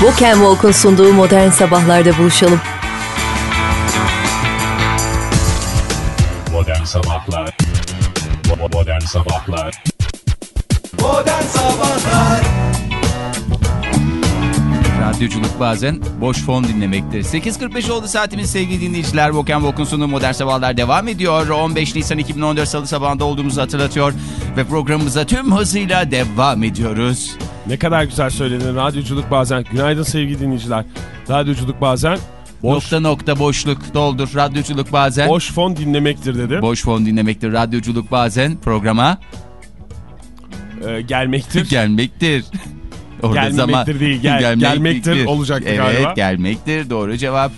Walk and Walk'un sunduğu modern sabahlarda buluşalım. Modern Sabahlar Modern Sabahlar Modern Sabahlar Radyoculuk bazen boş fon dinlemektir. 8.45 oldu saatimiz sevgili dinleyiciler. Walk and Walk'un sunduğu Modern Sabahlar devam ediyor. 15 Nisan 2014 Salı sabahında olduğumuzu hatırlatıyor. Ve programımıza tüm hızıyla devam ediyoruz. Ne kadar güzel söyledin. Radyoculuk bazen. Günaydın sevgili dinleyiciler. Radyoculuk bazen boş, Nokta nokta boşluk doldur. Radyoculuk bazen boş, boş fon dinlemektir dedi. fon dinlemektir. Radyoculuk bazen programa Ee, gelmektir. gelmektir. Orada Gelmemektir değil, gel- gelmektir olacaktı evet, galiba. Evet gelmektir. Doğru cevap.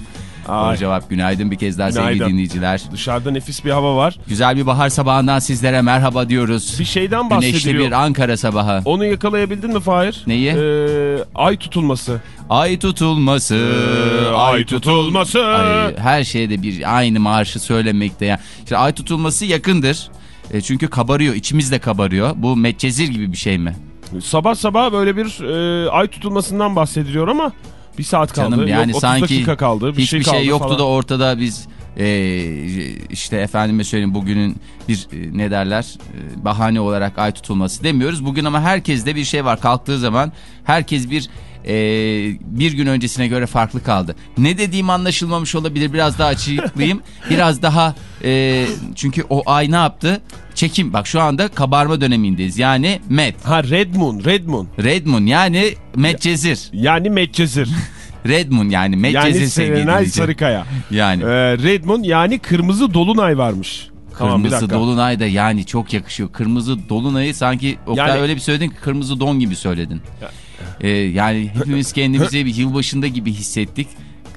Doğru cevap. Günaydın bir kez daha sevgili Günaydın. dinleyiciler. dışarıda nefis bir hava var. Güzel bir bahar sabahından sizlere merhaba diyoruz. Bir şeyden Güneşli bahsediliyor. bir Ankara sabahı. Onu yakalayabildin mi Fahir? Neyi? Ee, ay tutulması. Ay tutulması, Ee, ay tutulması. Ay, her şeyde bir aynı marşı söylemekte. Yani. İşte ay tutulması yakındır. E, çünkü kabarıyor, içimiz de kabarıyor. Bu metcezir gibi bir şey mi? Sabah sabah böyle bir e, ay tutulmasından bahsediliyor ama bir saat kaldı. Canım yani Yok, 30 sanki dakika kaldı. Bir hiçbir şey, şey, yoktu falan. da ortada biz e, işte efendime söyleyeyim bugünün bir e, ne derler e, bahane olarak ay tutulması demiyoruz. Bugün ama herkeste bir şey var kalktığı zaman herkes bir e, bir gün öncesine göre farklı kaldı. Ne dediğim anlaşılmamış olabilir biraz daha açıklayayım. biraz daha e, çünkü o ay ne yaptı? Çekim bak şu anda kabarma dönemindeyiz yani met. Ha Red Moon, Red Moon. Red Moon yani Medcezir. Yani Medcezir. Red Moon yani Medcezir yani Serenay. Sarıkaya. Yani. Ee, Red Moon yani kırmızı dolunay varmış. Tamam, Kırmızı dakika. dolunay da yani çok yakışıyor. Kırmızı dolunayı sanki o kadar Yani- öyle bir söyledin ki kırmızı don gibi söyledin. Ee, yani hepimiz kendimizi bir yılbaşında gibi hissettik.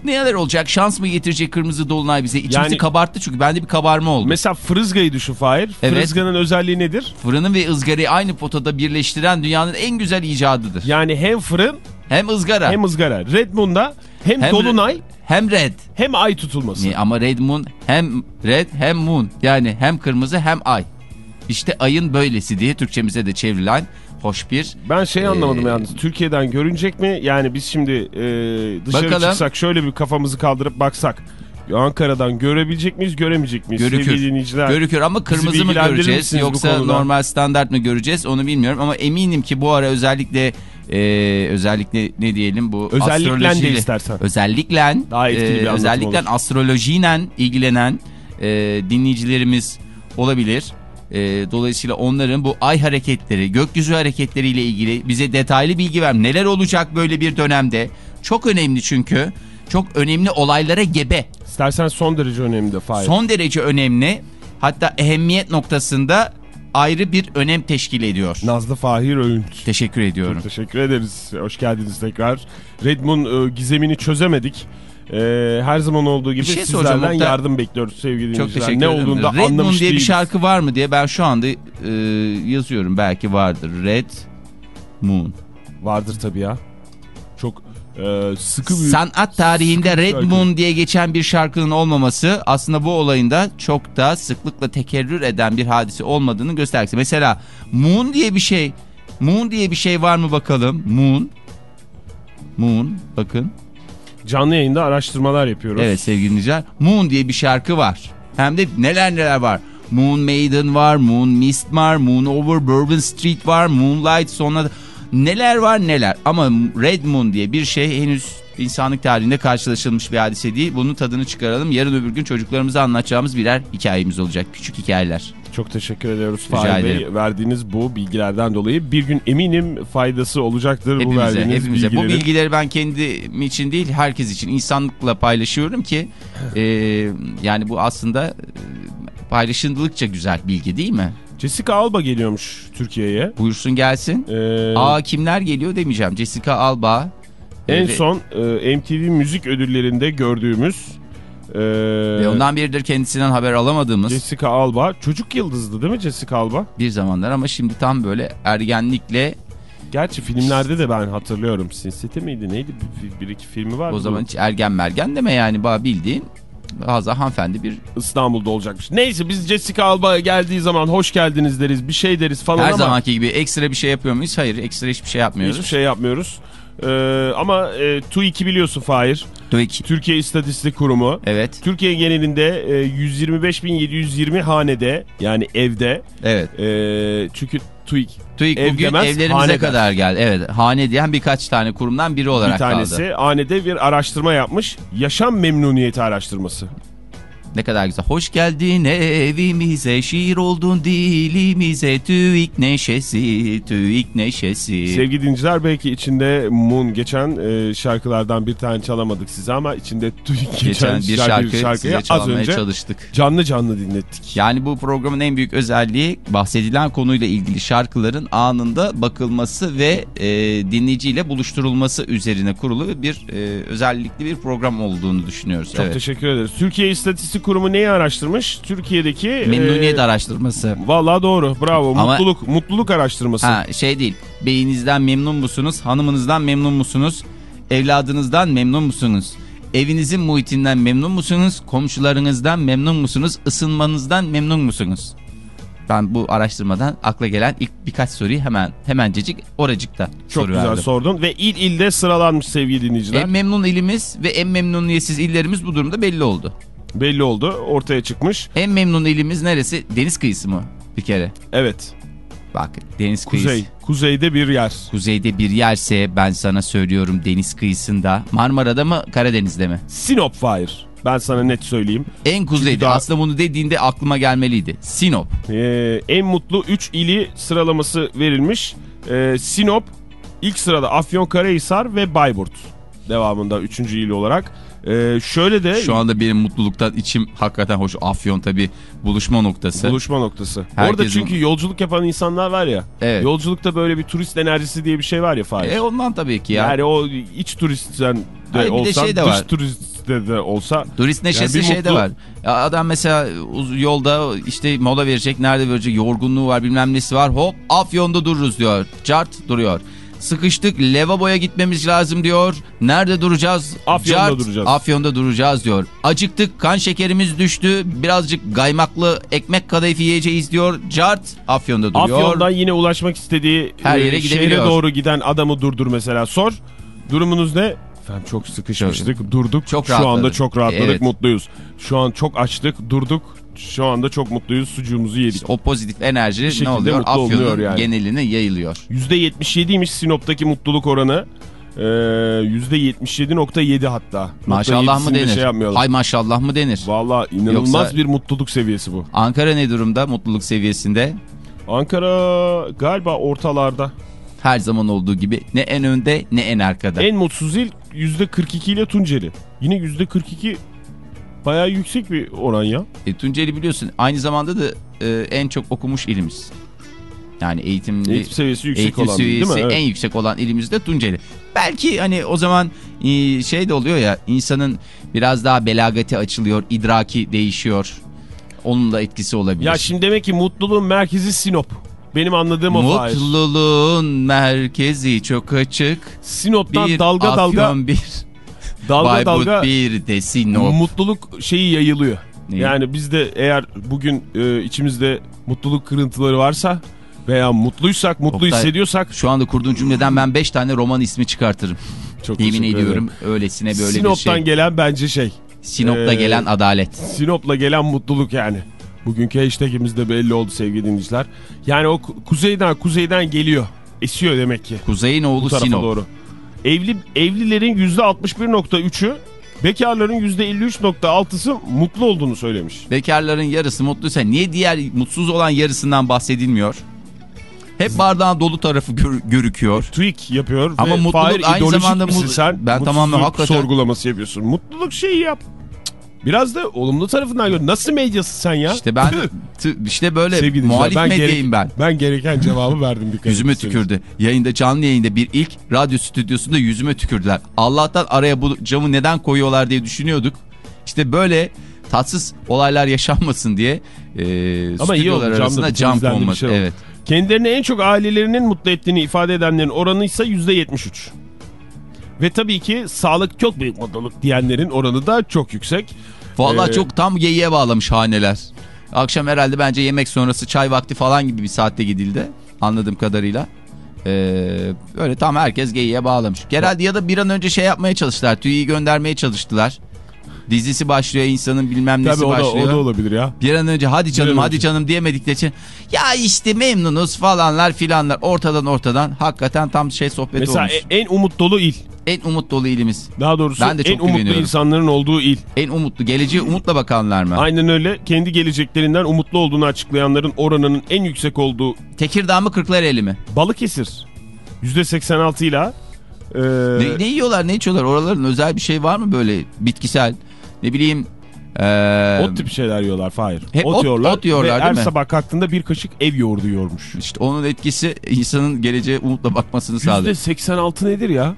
Neler olacak? Şans mı getirecek kırmızı dolunay bize? İçimizi Yani- kabarttı çünkü bende bir kabarma oldu. Mesela fırızgayı düşün Fahir. Evet. Fırızganın özelliği nedir? Fırını ve ızgarayı aynı potada birleştiren dünyanın en güzel icadıdır. Yani hem fırın Hem ızgara hem ızgara. Red Moon'da hem, Hem- dolunay hem red. hem ay tutulması. Niye? Ama red moon hem red hem moon. Yani hem kırmızı hem ay. İşte ayın böylesi diye Türkçemize de çevrilen hoş bir Ben şey anlamadım Ee, yalnız. Türkiye'den görünecek mi? Yani biz şimdi e, dışarı Bakalım. çıksak şöyle bir kafamızı kaldırıp baksak. Ankara'dan görebilecek miyiz, göremeyecek miyiz? Görükür. Görükür ama kırmızı mı göreceğiz yoksa normal standart mı göreceğiz onu bilmiyorum ama eminim ki bu ara özellikle e, özellikle ne diyelim bu Özellikle de astrolojiyle- istersen. özellikle Daha etkili bir anlatım özellikle olur. astrolojiyle ilgilenen e, dinleyicilerimiz olabilir. E, dolayısıyla onların bu ay hareketleri, gökyüzü hareketleriyle ilgili bize detaylı bilgi ver. Neler olacak böyle bir dönemde? Çok önemli çünkü. Çok önemli olaylara gebe. İstersen son derece önemli de Fahir. Son derece önemli. Hatta ehemmiyet noktasında ayrı bir önem teşkil ediyor. Nazlı Fahir Öğünç. Teşekkür ediyorum. Teşekkür ederiz. Hoş geldiniz tekrar. Red Moon e, gizemini çözemedik. E, her zaman olduğu gibi Bir şey sizlerden Oktay. yardım bekliyoruz sevgili dinleyiciler. Ne olduğunu da Red Moon anlamış diye bir şarkı var mı diye ben şu anda e, yazıyorum. Belki vardır. Red Moon. Vardır tabii ya. Çok e, sıkı bir... Sanat tarihinde sıkı Red şarkı. Moon diye geçen bir şarkının olmaması aslında bu olayın da çok da sıklıkla tekerrür eden bir hadise olmadığını göstergesi. Mesela Moon diye bir şey. Moon diye bir şey var mı bakalım? Moon. Moon bakın. Canlı yayında araştırmalar yapıyoruz. Evet sevgili dinleyiciler. Moon diye bir şarkı var. Hem de neler neler var. Moon Maiden var, Moon Mist var, Moon Over Bourbon Street var, Moonlight sonra neler var neler. Ama Red Moon diye bir şey henüz insanlık tarihinde karşılaşılmış bir hadise değil. Bunun tadını çıkaralım. Yarın öbür gün çocuklarımıza anlatacağımız birer hikayemiz olacak. Küçük hikayeler. Çok teşekkür ediyoruz Fahir Bey. Verdiğiniz bu bilgilerden dolayı bir gün eminim faydası olacaktır bu Hepimize, verdiğiniz hepimize. Bu bilgileri ben kendim için değil, herkes için insanlıkla paylaşıyorum ki e, yani bu aslında e, paylaşıldıkça güzel bilgi değil mi? Jessica Alba geliyormuş Türkiye'ye. Buyursun gelsin. Ee, Aa kimler geliyor demeyeceğim. Jessica Alba. En son e, MTV müzik ödüllerinde gördüğümüz e, Ve ondan biridir kendisinden haber alamadığımız Jessica Alba. Çocuk yıldızdı değil mi Jessica Alba? bir zamanlar ama şimdi tam böyle ergenlikle Gerçi filmlerde de ben hatırlıyorum. Sin City miydi neydi? Bir, bir iki filmi var. o zaman hiç ergen mergen deme yani bildiğin Hazır hanımefendi bir İstanbul'da olacakmış. Neyse biz Jessica Alba geldiği zaman hoş geldiniz deriz bir şey deriz falan her ama zamanki gibi ekstra bir şey yapıyor muyuz? Hayır ekstra hiçbir şey yapmıyoruz. hiçbir şey yapmıyoruz. Ee, ama e, TÜİK'i biliyorsun Fahir. TÜİK. Türkiye İstatistik Kurumu. Evet. Türkiye genelinde e, 125.720 hanede yani evde. Evet. E, çünkü TÜİK TÜİK Ev bugün demez, evlerimize hane der. kadar geldi. Evet. Hane diyen birkaç tane kurumdan biri olarak bir tanesi kaldı. hanede bir araştırma yapmış. Yaşam memnuniyeti araştırması. Ne kadar güzel. Hoş geldin evimize, şiir oldun dilimize, TÜİK neşesi, TÜİK neşesi. Sevgili dinleyiciler belki içinde Moon geçen e, şarkılardan bir tane çalamadık size ama içinde TÜİK geçen, Geçen bir şarkı şarkıyı size az önce çalıştık. canlı canlı dinlettik. Yani bu programın en büyük özelliği bahsedilen konuyla ilgili şarkıların anında bakılması ve e, dinleyiciyle buluşturulması üzerine kurulu bir e, özellikli bir program olduğunu düşünüyoruz. Çok evet. teşekkür ederiz. Türkiye İstatistik Kurumu neyi araştırmış? Türkiye'deki... Memnuniyet e, araştırması. Vallahi doğru bravo Ama- mutluluk mutluluk araştırması. Ha şey değil. Beyinizden memnun musunuz? Hanımınızdan memnun musunuz? Evladınızdan memnun musunuz? Evinizin muhitinden memnun musunuz? Komşularınızdan memnun musunuz? Isınmanızdan memnun musunuz? Ben bu araştırmadan akla gelen ilk birkaç soruyu hemen hemencecik oracıkta Çok güzel verdim. sordun ve il ilde sıralanmış sevgili dinleyiciler. En memnun ilimiz ve en memnuniyetsiz illerimiz bu durumda belli oldu. Belli oldu ortaya çıkmış. En memnun ilimiz neresi? Deniz kıyısı mı? Bir kere. Evet Bak deniz kuzey kıyısı. kuzeyde bir yer. Kuzeyde bir yerse ben sana söylüyorum deniz kıyısında. Marmara'da mı Karadeniz'de mi? Sinop Fire. Ben sana net söyleyeyim. En kuzeyde. daha- Aslında bunu dediğinde aklıma gelmeliydi. Sinop. Ee, en mutlu 3 ili sıralaması verilmiş. Ee, Sinop ilk sırada Afyonkarahisar ve Bayburt. Devamında 3. il olarak. Ee, şöyle de Şu anda benim mutluluktan içim hakikaten hoş. Afyon tabii buluşma noktası. buluşma noktası. Herkesin- Orada çünkü yolculuk yapan insanlar var ya. Evet. Yolculukta böyle bir turist enerjisi diye bir şey var ya Fahir. E ondan tabii ki ya. Yani o iç turistten de Hayır, de olsan, şey de dış var. turistte de olsa Turist neşesi Yani bir şey de mutlu- var. Ya adam mesela yolda işte mola verecek, nerede verecek, yorgunluğu var, bilmem nesi var. Hop Afyon'da dururuz diyor. Cart duruyor. Sıkıştık lavaboya gitmemiz lazım diyor. Nerede duracağız? Afyon'da Cart, duracağız. Afyon'da duracağız diyor. Acıktık kan şekerimiz düştü. Birazcık gaymaklı ekmek kadayıfı yiyeceğiz diyor. Cart Afyon'da duruyor. Afyon'dan yine ulaşmak istediği Her e, yere şehre doğru giden adamı durdur mesela sor. Durumunuz ne? Efendim çok sıkışmıştık durduk. Çok Şu anda çok rahatladık Evet. mutluyuz. Şu an çok açtık durduk. Şu anda çok mutluyuz sucuğumuzu yedik. O pozitif enerji ne oluyor? Afyon'un yani. geneline yayılıyor. %77'ymiş Sinop'taki mutluluk oranı. Ee, %77.7 hatta. Maşallah mı denir? Şey yapmayalım. Hay maşallah mı denir? Valla inanılmaz Yoksa- bir mutluluk seviyesi bu. Ankara ne durumda mutluluk seviyesinde? Ankara galiba ortalarda. Her zaman olduğu gibi ne en önde ne en arkada. En mutsuz il %42 ile Tunceli. Yine %42 bayağı yüksek bir oran ya. E, Tunceli biliyorsun aynı zamanda da e, en çok okumuş ilimiz. Yani eğitimli, Eğitim seviyesi yüksek eğitim olan değil seviyesi mi? Evet. en yüksek olan ilimiz de Tunceli. Belki hani o zaman e, şey de oluyor ya insanın biraz daha belagati açılıyor, idraki değişiyor. Onun da etkisi olabilir. Ya şimdi demek ki mutluluğun merkezi Sinop. Benim anladığım o Fahir. Mutluluğun merkezi çok açık. Sinop'tan Bir dalga dalga bir dalga Bayburt dalga bir de Sinop. mutluluk şeyi yayılıyor. Ne? Yani bizde eğer bugün e, içimizde mutluluk kırıntıları varsa veya mutluysak, mutlu Oktay, hissediyorsak Şu anda kurduğun cümleden ben 5 tane roman ismi çıkartırım. çok Yemin ediyorum ederim. öylesine böyle Sinop'tan bir şey. gelen bence şey. Sinop'ta Ee, gelen adalet. Sinop'la gelen mutluluk yani. Bugünkü hashtagimiz de belli oldu sevgili dinleyiciler. Yani o ku- kuzeyden kuzeyden geliyor. Esiyor demek ki Kuzey'in oğlu Sinop. doğru. Evli evlilerin %61.3'ü, bekarların %53.6'sı mutlu olduğunu söylemiş. Bekarların yarısı mutluysa niye diğer mutsuz olan yarısından bahsedilmiyor? Hep bardağın dolu tarafı gör- görüküyor. TÜİK yapıyor Ama mutluluk aynı zamanda misin mu- sen? Ben tamamen hakikaten- sorgulaması yapıyorsun. Mutluluk şeyi yap. Biraz da olumlu tarafından gör. Nasıl medyası sen ya? İşte ben işte böyle Sevgili muhalif ben medyayım ben. Ben gereken cevabı verdim. dikkat Yüzüme tükürdü. Yayında canlı yayında bir ilk radyo stüdyosunda yüzüme tükürdüler. Allah'tan araya bu camı neden koyuyorlar diye düşünüyorduk. İşte böyle tatsız olaylar yaşanmasın diye e, Ama iyi oldu, arasında cam konması. şey oldu. evet. Kendilerini en çok ailelerinin mutlu ettiğini ifade edenlerin oranı ise %73. Ve tabii ki sağlık çok büyük mutluluk diyenlerin oranı da çok yüksek. Vallahi Ee, çok tam geyiğe bağlamış haneler. Akşam herhalde bence yemek sonrası çay vakti falan gibi bir saatte gidildi. Anladığım kadarıyla. Ee, öyle tam herkes geyiğe bağlamış. Herhalde ya da bir an önce şey yapmaya çalıştılar. TÜİ'yi göndermeye çalıştılar. Dizisi başlıyor insanın bilmem nesi Tabii o da, başlıyor. o da olabilir ya. Bir an önce hadi canım hadi canım diyemedikleri için ya işte memnunuz falanlar filanlar ortadan ortadan hakikaten tam şey sohbet Mesela olmuş. e- en umut dolu il. en umut dolu ilimiz. Daha doğrusu Ben de çok en umutlu insanların olduğu il. En umutlu geleceğe umutla bakanlar mı? Aynen öyle. Kendi geleceklerinden umutlu olduğunu açıklayanların oranının en yüksek olduğu Tekirdağ mı Kırklareli mi? Balıkesir. %86 ile e, Ne, ne yiyorlar ne içiyorlar oraların özel bir şey var mı böyle bitkisel ne bileyim. ee, ot tip şeyler yiyorlar. Hayır. Hep ot- yiyorlar. ot yiyorlar, ve değil her mi? sabah kalktığında bir kaşık ev yoğurdu yiyormuş. İşte onun etkisi insanın geleceğe umutla bakmasını sağlıyor. %86 nedir ya?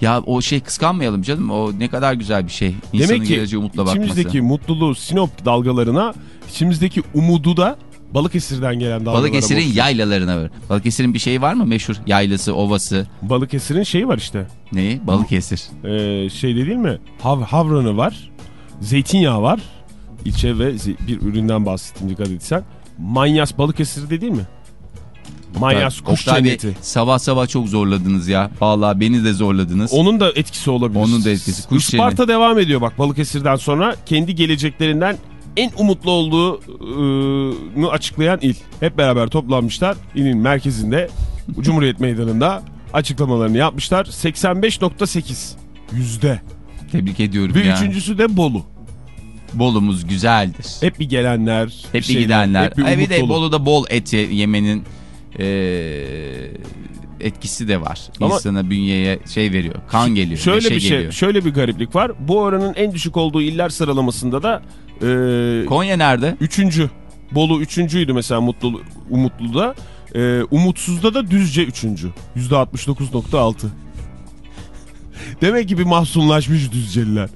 Ya o şey kıskanmayalım canım. O ne kadar güzel bir şey. İnsanın Demek ki geleceğe umutla bakması. içimizdeki mutluluğu Sinop dalgalarına, içimizdeki umudu da Balıkesir'den gelen dalgalara Balıkesir'in yaylalarına var. Balıkesir'in bir şeyi var mı meşhur? Yaylası, ovası. Balıkesir'in şeyi var işte. Neyi? Balıkesir. Ee, şey de değil mi? Hav havranı var. Zeytinyağı var. İlçe ve bir üründen bahsettim dikkat etsen. Manyas Balıkesir'de değil mi? Manyas kuş Oktay Bey, cenneti. sabah sabah çok zorladınız ya. Vallahi beni de zorladınız. Onun da etkisi olabilir. Onun da etkisi. Kuş Isparta devam ediyor bak Balıkesir'den sonra kendi geleceklerinden en umutlu olduğunu açıklayan il. Hep beraber toplanmışlar. İlin merkezinde Cumhuriyet Meydanı'nda açıklamalarını yapmışlar. 85.8 yüzde. Tebrik ediyorum Ve ya. üçüncüsü de Bolu. Bolumuz güzeldir. Hep bir gelenler. Hep bir şeyler, gidenler. Hep bir bir de. Bolu'da bol et ye- yemenin eee, etkisi de var. Ama- İnsana bünyeye şey veriyor. Kan geliyor. Şöyle bir şey, geliyor. şöyle bir gariplik var. Bu oranın en düşük olduğu iller sıralamasında da e, Konya nerede? üçüncü. Bolu üçüncüydü mesela Mutlu, Umutlu'da. E, Umutsuz'da da Düzce üçüncü. Yüzde 69.6. Demek ki bir mahzunlaşmış Düzceliler.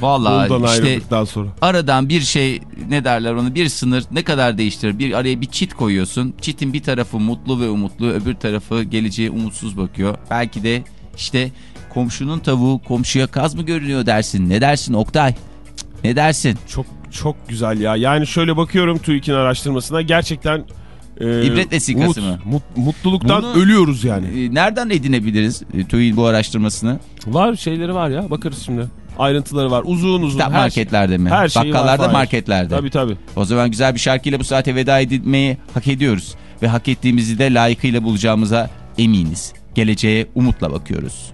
Vallahi Bolu'dan işte sonra. aradan bir şey ne derler onu bir sınır ne kadar değiştirir? Bir araya bir çit koyuyorsun. Çitin bir tarafı mutlu ve umutlu öbür tarafı geleceğe umutsuz bakıyor. Belki de işte komşunun tavuğu komşuya kaz mı görünüyor dersin. Ne dersin Oktay? Ne dersin? Çok çok güzel ya. Yani şöyle bakıyorum TÜİK'in araştırmasına gerçekten e, İbret vesikası umut, mı? mut- mutluluktan Bunu- ölüyoruz yani. Ee, Nereden edinebiliriz e, TÜİ'nin bu araştırmasını? Var şeyleri var ya bakarız şimdi. Ayrıntıları var. Uzun uzun. Kitap her marketlerde mi? her var, Bakkallarda Fahir. marketlerde. Tabii tabii. O zaman güzel bir şarkıyla bu saate veda edilmeyi hak ediyoruz. Ve hak ettiğimizi de layıkıyla bulacağımıza eminiz. Geleceğe umutla bakıyoruz.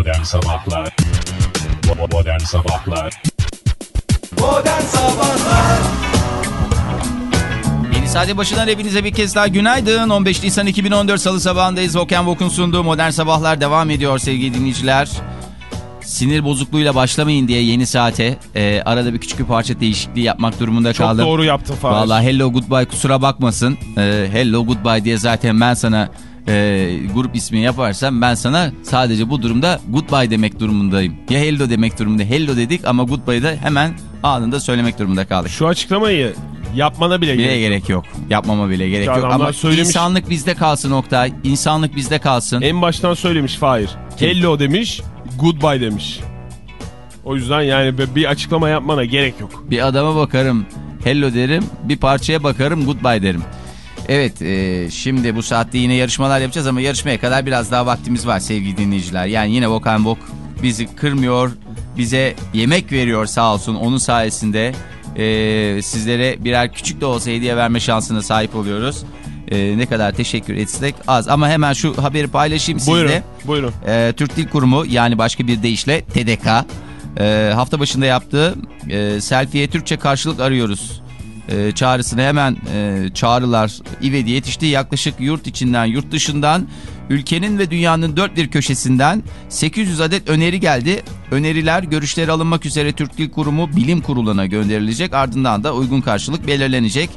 Modern Sabahlar Modern Sabahlar Modern Sabahlar Yeni saate başından hepinize bir kez daha günaydın. 15 Nisan 2014 Salı sabahındayız. Volkan Vok'un sunduğu Modern Sabahlar devam ediyor sevgili dinleyiciler. Sinir bozukluğuyla başlamayın diye yeni saate e, arada bir küçük bir parça değişikliği yapmak durumunda Çok kaldım. doğru yaptın Fahir. Vallahi hello goodbye kusura bakmasın. Ee, hello goodbye diye zaten ben sana e, grup ismi yaparsam ben sana sadece bu durumda goodbye demek durumundayım. Ya hello demek durumunda. Hello dedik ama goodbye'ı da hemen anında söylemek durumunda kaldık. Şu açıklamayı yapmana bile Bile gerek. gerek yok. Yapmama bile gerek yok. Ama söylemiş. insanlık bizde kalsın Oktay. İnsanlık bizde kalsın. En baştan söylemiş Fahir. Hello demiş, goodbye demiş. O yüzden yani bir açıklama yapmana gerek yok. Bir adama bakarım hello derim. Bir parçaya bakarım goodbye derim. Evet e, şimdi bu saatte yine yarışmalar yapacağız ama yarışmaya kadar biraz daha vaktimiz var sevgili dinleyiciler. Yani yine Vokan Vok bizi kırmıyor, bize yemek veriyor sağ olsun. Onun sayesinde e, sizlere birer küçük de olsa hediye verme şansına sahip oluyoruz. E, ne kadar teşekkür etsek az ama hemen şu haberi paylaşayım sizle. Buyurun, buyurun. Ee, Türk Dil Kurumu yani başka bir deyişle TDK e, hafta başında yaptığı e, selfie'ye Türkçe karşılık arıyoruz e, çağrısını hemen e, çağrılar ivedi yetişti. Yaklaşık yurt içinden yurt dışından ülkenin ve dünyanın dört bir köşesinden 800 adet öneri geldi. Öneriler görüşleri alınmak üzere Türk Dil Kurumu Bilim Kurulu'na gönderilecek ardından da uygun karşılık belirlenecek.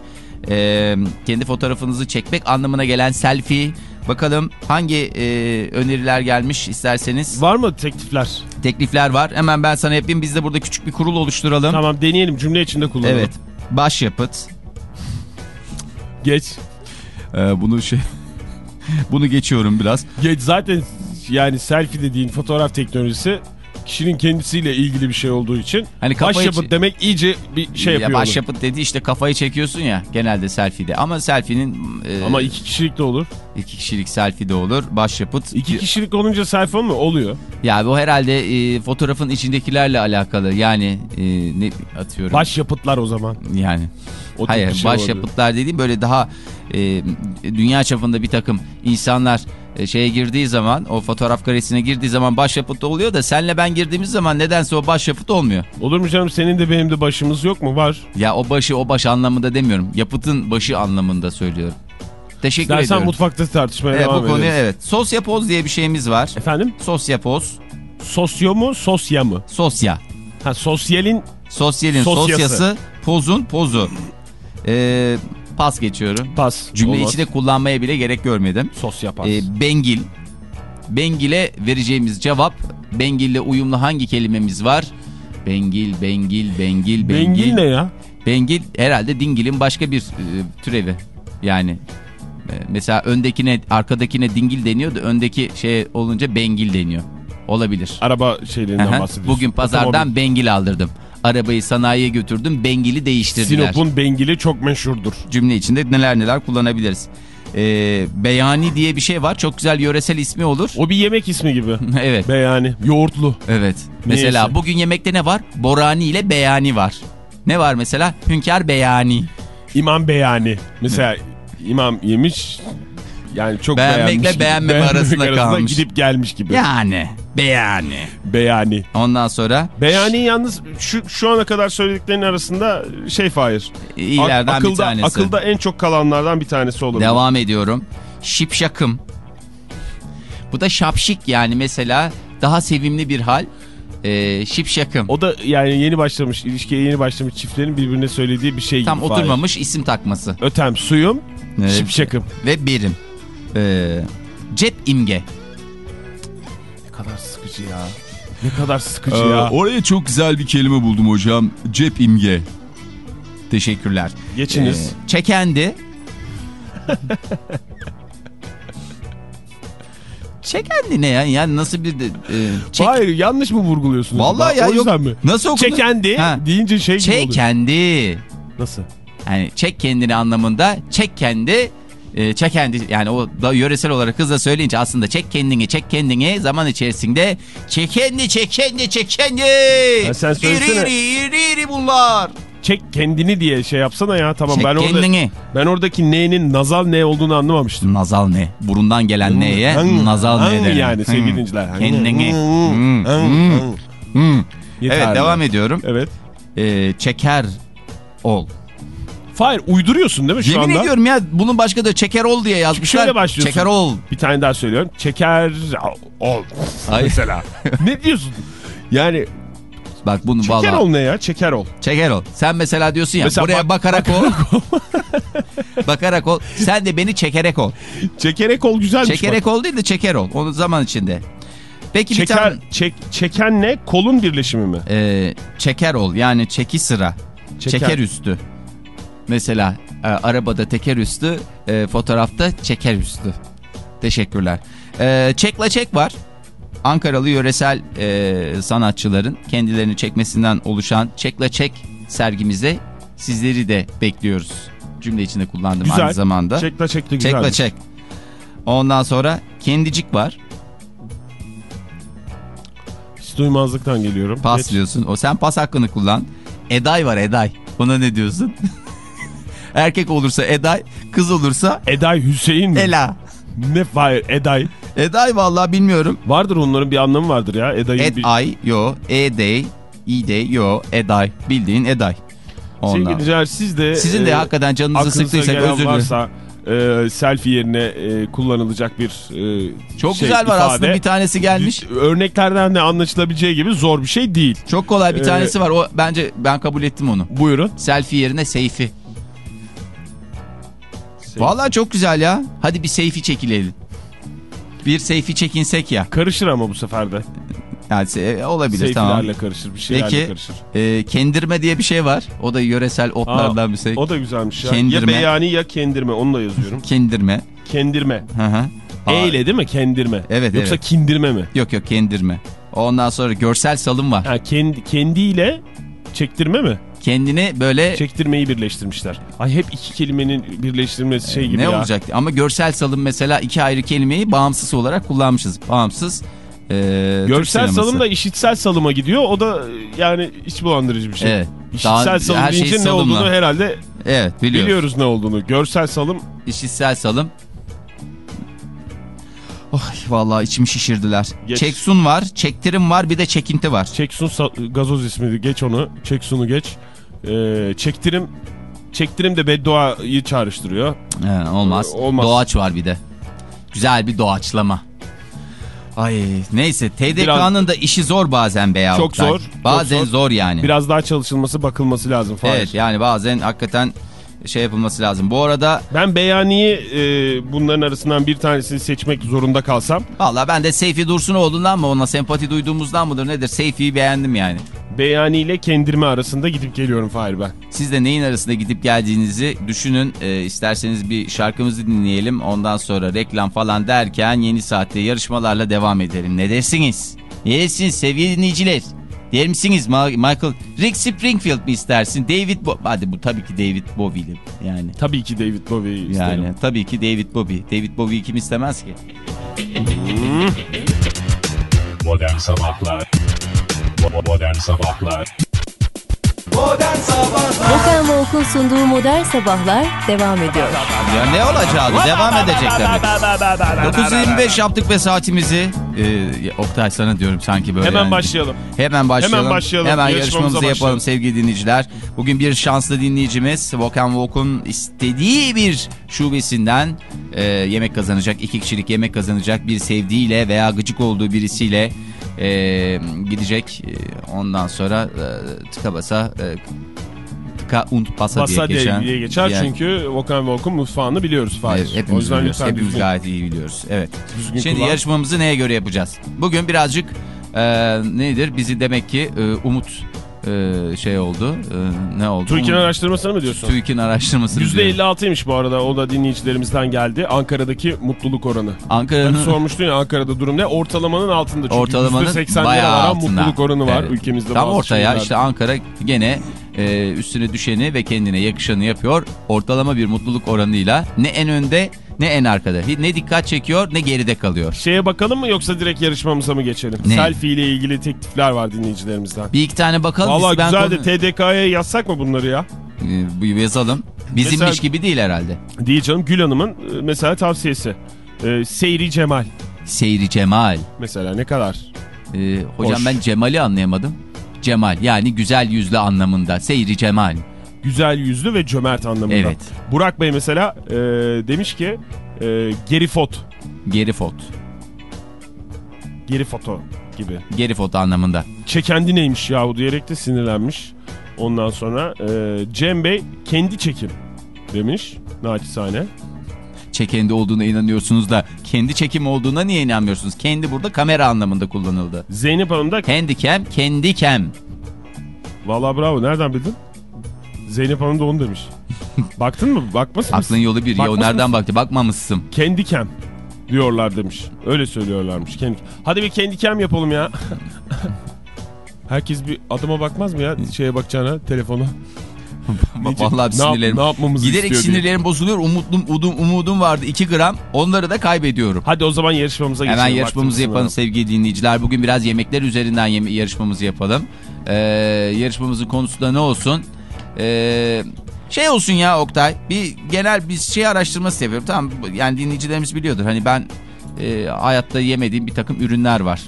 E, kendi fotoğrafınızı çekmek anlamına gelen selfie Bakalım hangi e, öneriler gelmiş isterseniz. Var mı teklifler? Teklifler var. Hemen ben sana yapayım. Biz de burada küçük bir kurul oluşturalım. Tamam deneyelim cümle içinde kullanalım. Evet. Başyapıt. Geç. Ee, bunu şey bunu geçiyorum biraz. Geç zaten yani selfie dediğin fotoğraf teknolojisi kişinin kendisiyle ilgili bir şey olduğu için Hani başyapıt demek iyice bir şey ya yapıyor. başyapıt dedi işte kafayı çekiyorsun ya genelde selfie'de. Ama selfie'nin e, Ama iki kişilik de olur. iki kişilik selfie de olur. Başyapıt. İki kişilik olunca selfie mi? Oluyor. Ya bu herhalde e, fotoğrafın içindekilerle alakalı. Yani e, ne atıyorum. Başyapıtlar o zaman. Yani. O Hayır şey olabilir. başyapıtlar dediğim böyle daha e, dünya çapında bir takım insanlar e, şeye girdiği zaman o fotoğraf karesine girdiği zaman başyapıt oluyor da senle ben girdiğimiz zaman nedense o başyapıt olmuyor. Olur mu canım senin de benim de başımız yok mu? Var. Ya o başı o baş anlamında demiyorum. Yapıtın başı anlamında söylüyorum. Teşekkür Dersen ediyorum. mutfakta tartışmaya Evet, devam bu konuya ederiz. evet. Sosyapoz diye bir şeyimiz var. Efendim? Sosyapoz. Sosyo mu? Sosya mı? Sosya. Ha sosyalin Sosyalin Sosyası. sosyası, pozun pozu. Ee, pas geçiyorum. pas. Cümle Olmaz. içinde kullanmaya bile gerek görmedim. Sosya pas. Ee, bengil. Bengil'e vereceğimiz cevap Bengil'le uyumlu hangi kelimemiz var? Bengil, bengil, bengil, bengil. Bengil ne ya? Bengil herhalde dingilin başka bir e, türevi. Yani e, mesela öndekine arkadakine dingil deniyor da öndeki şey olunca bengil deniyor. Olabilir. Araba şeylerinden bahsediyorsun. Bugün pazardan Otomobil. bengil aldırdım. Arabayı sanayiye götürdüm. Bengili değiştirdiler. Sinop'un bengili çok meşhurdur. Cümle içinde neler neler kullanabiliriz. Ee, beyani diye bir şey var. Çok güzel yöresel ismi olur. O bir yemek ismi gibi. evet. Beyani. Yoğurtlu. Evet. Mesela Neyse. bugün yemekte ne var? Borani ile beyani var. Ne var mesela? Hünkar beyani. İmam beyani. Mesela imam yemiş yani çok Beğenmekle beğenmeme Beğenmemek arasında kalmış. Gidip gelmiş gibi. Yani. Beyani. Beyani. Ondan sonra Beyani yalnız şu, şu ana kadar söylediklerin arasında şey Fahir. iyilerden akılda, bir tanesi. Akılda en çok kalanlardan bir tanesi olabilir. Devam ediyorum. Şipşakım. Bu da şapşik yani mesela daha sevimli bir hal. Ee, şipşakım. O da yani yeni başlamış, ilişkiye yeni başlamış çiftlerin birbirine söylediği bir şey Tam gibi. Fahir. oturmamış isim takması. Ötem suyum, Evet. şipşakım. Ve birim. Ee, cep imge. Ne kadar sıkıcı ya. Ne kadar sıkıcı Ee, ya. oraya çok güzel bir kelime buldum hocam. Cep imge. Teşekkürler. Geçiniz. Ee, çekendi. çekendi ne ya? Yani nasıl bir de... e, çek- Hayır yanlış mı vurguluyorsunuz? Vallahi ya o yüzden yok. mi? Nasıl okudun? Çekendi Ha. deyince şey gibi oluyor. Çekendi. Nasıl? Yani çek kendini anlamında çek kendi e, çek kendi yani o da yöresel olarak hızla söyleyince aslında çek kendini çek kendini zaman içerisinde çek kendi çek kendi çek kendi. Ha, sen söylesene. İri iri iri iri bunlar. Çek kendini diye şey yapsana ya. Tamam Çek ben orada kendini. ben oradaki ne'nin nazal ne olduğunu anlamamıştım. Nazal ne? Burundan gelen neye? Hang- Nazal ne demek? yani sevgili Hmm. dinleyiciler. Kendini. Hmm, Hmm, hmm, hmm. Evet devam ediyorum. Evet. Ee, çeker ol. Fahir uyduruyorsun değil mi şu Yemin anda? ediyorum ya bunun başka da çeker ol diye yazmışlar. Şöyle başlıyorsun. Çeker ol. Bir tane daha söylüyorum. Çeker ol. Ay. Mesela. ne diyorsun? Yani Bak bunu çeker vallahi ol ne ya? Çeker ol. Çeker ol. Sen mesela diyorsun ya Mesela buraya bak- bakarak ol. bakarak ol. Sen de beni çekerek ol. Çekerek ol güzelmiş. Çekerek bak. ol değil de çeker ol. Onu zaman içinde. Peki bir Çeker, tane çek, çeken ne? Kolun birleşimi mi? Ee, çeker ol yani çeki sıra. Çeker. Çeker üstü. Mesela e, arabada teker üstü, e, fotoğrafta çeker üstü. Teşekkürler. E, çekla çek var. Ankaralı yöresel e, sanatçıların kendilerini çekmesinden oluşan çekla çek sergimize sizleri de bekliyoruz. Cümle içinde kullandım Güzel. aynı zamanda. Çekla çekti güzel. Çekla çek. Ondan sonra kendicik var. Hiç duymazlıktan geliyorum. Pas Geç. diyorsun. O sen pas hakkını kullan. Eday var Eday. Buna ne diyorsun? Erkek olursa Eday, kız olursa Eday Hüseyin mi? Ela. Ne Fahir? Eday. Eday vallahi bilmiyorum. Vardır onların bir anlamı vardır ya. Eday'ın bir... Eday, yo, Eday, İday, yo, Eday. Bildiğin Eday. Sevgili Ondan. dinleyiciler siz de... Sizin de e, hakikaten canınızı sıktıysak özür dilerim. varsa e, selfie yerine e, kullanılacak bir e, Çok şey, güzel var ifade. aslında bir tanesi gelmiş. Örneklerden de anlaşılabileceği gibi zor bir şey değil. Çok kolay bir Ee, tanesi var. O bence ben kabul ettim onu. Buyurun. Selfie yerine seyfi. Vallahi çok güzel ya. Hadi bir seyfi çekilelim. bir Seyfi çekinsek ya. Karışır ama bu sefer de. Yani se- olabilir Seyfilerle tamam. karışır bir şeylerle Peki karışır. e, kendirme diye bir şey var. O da yöresel otlardan bir şey. O da güzelmiş ya. Kendirme. Ya beyani ya kendirme onu da yazıyorum. Kendirme. kendirme. Hı hı. Aa, E ile değil mi kendirme? Evet, Yoksa evet. kindirme mi? Yok yok kendirme. Ondan sonra görsel salım var. Ha kendi kendiyle çektirme mi? Kendini böyle Çektirmeyi birleştirmişler. Ay hep iki kelimenin birleştirilmesi şey gibi ne ya. olacak? Ama görsel salım mesela iki ayrı kelimeyi bağımsız olarak kullanmışız. Bağımsız e, Görsel salım da işitsel salıma gidiyor. O da yani iç bulandırıcı bir şey. Evet. İşitsel Daha- salım her şey ne salımla. olduğunu herhalde Evet biliyoruz. biliyoruz ne olduğunu. Görsel salım İşitsel salım. Oh, vallahi içimi şişirdiler. Geç. Çeksun var, çektirim var, bir de çekinti var. Çeksun gazoz ismiydi. Geç onu. Çeksun'u geç. Ee, çektirim çektirim de bedduayı çağrıştırıyor. He, olmaz. Ee, olmaz. Doğaç var bir de. Güzel bir doğaçlama. Ay neyse TDK'nın da işi zor bazen be. Çok zor, çok Bazen zor. zor. yani. Biraz daha çalışılması bakılması lazım. Fahir. Evet yani bazen hakikaten şey yapılması lazım. Bu arada Ben Beyani'yi e, bunların arasından bir tanesini seçmek zorunda kalsam valla ben de Seyfi Dursunoğlu'ndan mı ona sempati duyduğumuzdan mıdır nedir Seyfi'yi beğendim yani. Beyani ile kendirme arasında gidip geliyorum Fahir ben. Siz de neyin arasında gidip geldiğinizi düşünün. Ee, isterseniz bir şarkımızı dinleyelim. Ondan sonra reklam falan derken yeni saatte yarışmalarla devam edelim. Ne dersiniz? Ne dersiniz sevgili dinleyiciler? Der misiniz Ma- Michael? Rick Springfield mi istersin? David Bo Hadi bu tabii ki David Bowie'li yani. Tabii ki David Bowie'yi isterim. Yani tabii ki David Bowie. David Bowie'yi kim istemez ki? Modern Sabahlar Modern Sabahlar Modern Sabahlar Okan ve Okun sunduğu Modern Sabahlar devam ediyor. Ya ne olacağı devam edecek tabii. 9.25 yaptık ve saatimizi. Ee, Oktay sana diyorum sanki böyle. Hemen yani. başlayalım. Hemen başlayalım. Hemen başlayalım. Hemen yarışmamızı yapalım başlayalım. sevgili dinleyiciler. Bugün bir şanslı dinleyicimiz Vokan Vok'un istediği bir şubesinden e, yemek kazanacak. iki kişilik yemek kazanacak. Bir sevdiğiyle veya gıcık olduğu birisiyle e, gidecek. E, ondan sonra e, tıka basa e, tıka und pasa, Basa diye geçen. diye geçer Yani- çünkü Volkan Volk'un mutfağını biliyoruz Fahir. Evet, o hepimiz yüzden biliyoruz. lütfen Hepimiz düzgün, gayet iyi biliyoruz. Evet. düzgün Şimdi kullan. yarışmamızı neye göre yapacağız? Bugün birazcık e, nedir? Bizi demek ki e, Umut e, şey oldu. E, ne oldu? TÜİK'in araştırmasını mı diyorsun? TÜİK'in araştırması. diyorum. %56'ymış bu arada o da dinleyicilerimizden geldi. Ankara'daki mutluluk oranı. Hani Ankara'nın sormuştun ya Ankara'da durum ne? Ortalamanın altında çünkü ortalamanın %80'lere bayağı altında. mutluluk oranı var Evet. ülkemizde. Tam ortaya şehirlerde. işte Ankara gene e, üstüne düşeni ve kendine yakışanı yapıyor. Ortalama bir mutluluk oranıyla ne en önde ne en arkada. Ne dikkat çekiyor ne geride kalıyor. Şeye bakalım mı yoksa direkt yarışmamıza mı geçelim? Ne? Selfie ile ilgili teklifler var dinleyicilerimizden. Bir iki tane bakalım. Valla güzel de konu- TDK'ya yazsak mı bunları ya? E, bu yazalım. Bizimmiş Mesela- gibi değil herhalde. Değil canım Gül Hanım'ın e, mesela tavsiyesi. E, Seyri Cemal Seyri Cemal. mesela ne kadar? Ee, hocam Hoş. ben Cemal'i anlayamadım. Cemal yani güzel yüzlü anlamında. Seyri Cemal. Güzel yüzlü ve cömert anlamında. Evet. Burak Bey mesela e, demiş ki e, geri fot, Geri fot. geri foto gibi. Geri fot anlamında. Çekendi neymiş yahu diyerek de sinirlenmiş. Ondan sonra e, Cem Bey kendi çekim demiş naçizane. Çekendi olduğuna inanıyorsunuz da kendi çekim olduğuna niye inanmıyorsunuz? Kendi burada kamera anlamında kullanıldı. Zeynep Hanım da Handicam, kendi kem. valla bravo nereden bildin? Zeynep Hanım da onu demiş. Baktın mı? Bakmasın Aklın yolu bir. Ya Bakmasın nereden mısın? baktı? Bakmamışsın. Kendi kem diyorlar demiş. Öyle söylüyorlarmış. Kendi... Hadi bir kendi kem yapalım ya. Herkes bir adıma bakmaz mı ya şeye bakacağına telefona? Vallahi Ne yap- sinirlerim. ne yapmamızı Giderek istiyor diye. sinirlerim bozuluyor. Umudum, umudum, umudum vardı 2 gram. Onları da kaybediyorum. Hadi o zaman yarışmamıza geçelim. Hemen yarışmamızı yapalım var. sevgili dinleyiciler. Bugün biraz yemekler üzerinden yeme- yarışmamızı yapalım. Ee, yarışmamızın konusu da ne olsun? Ee, şey olsun ya Oktay. Bir genel bir şey araştırması yapıyorum. Tamam yani dinleyicilerimiz biliyordur. Hani ben e, hayatta yemediğim bir takım ürünler var.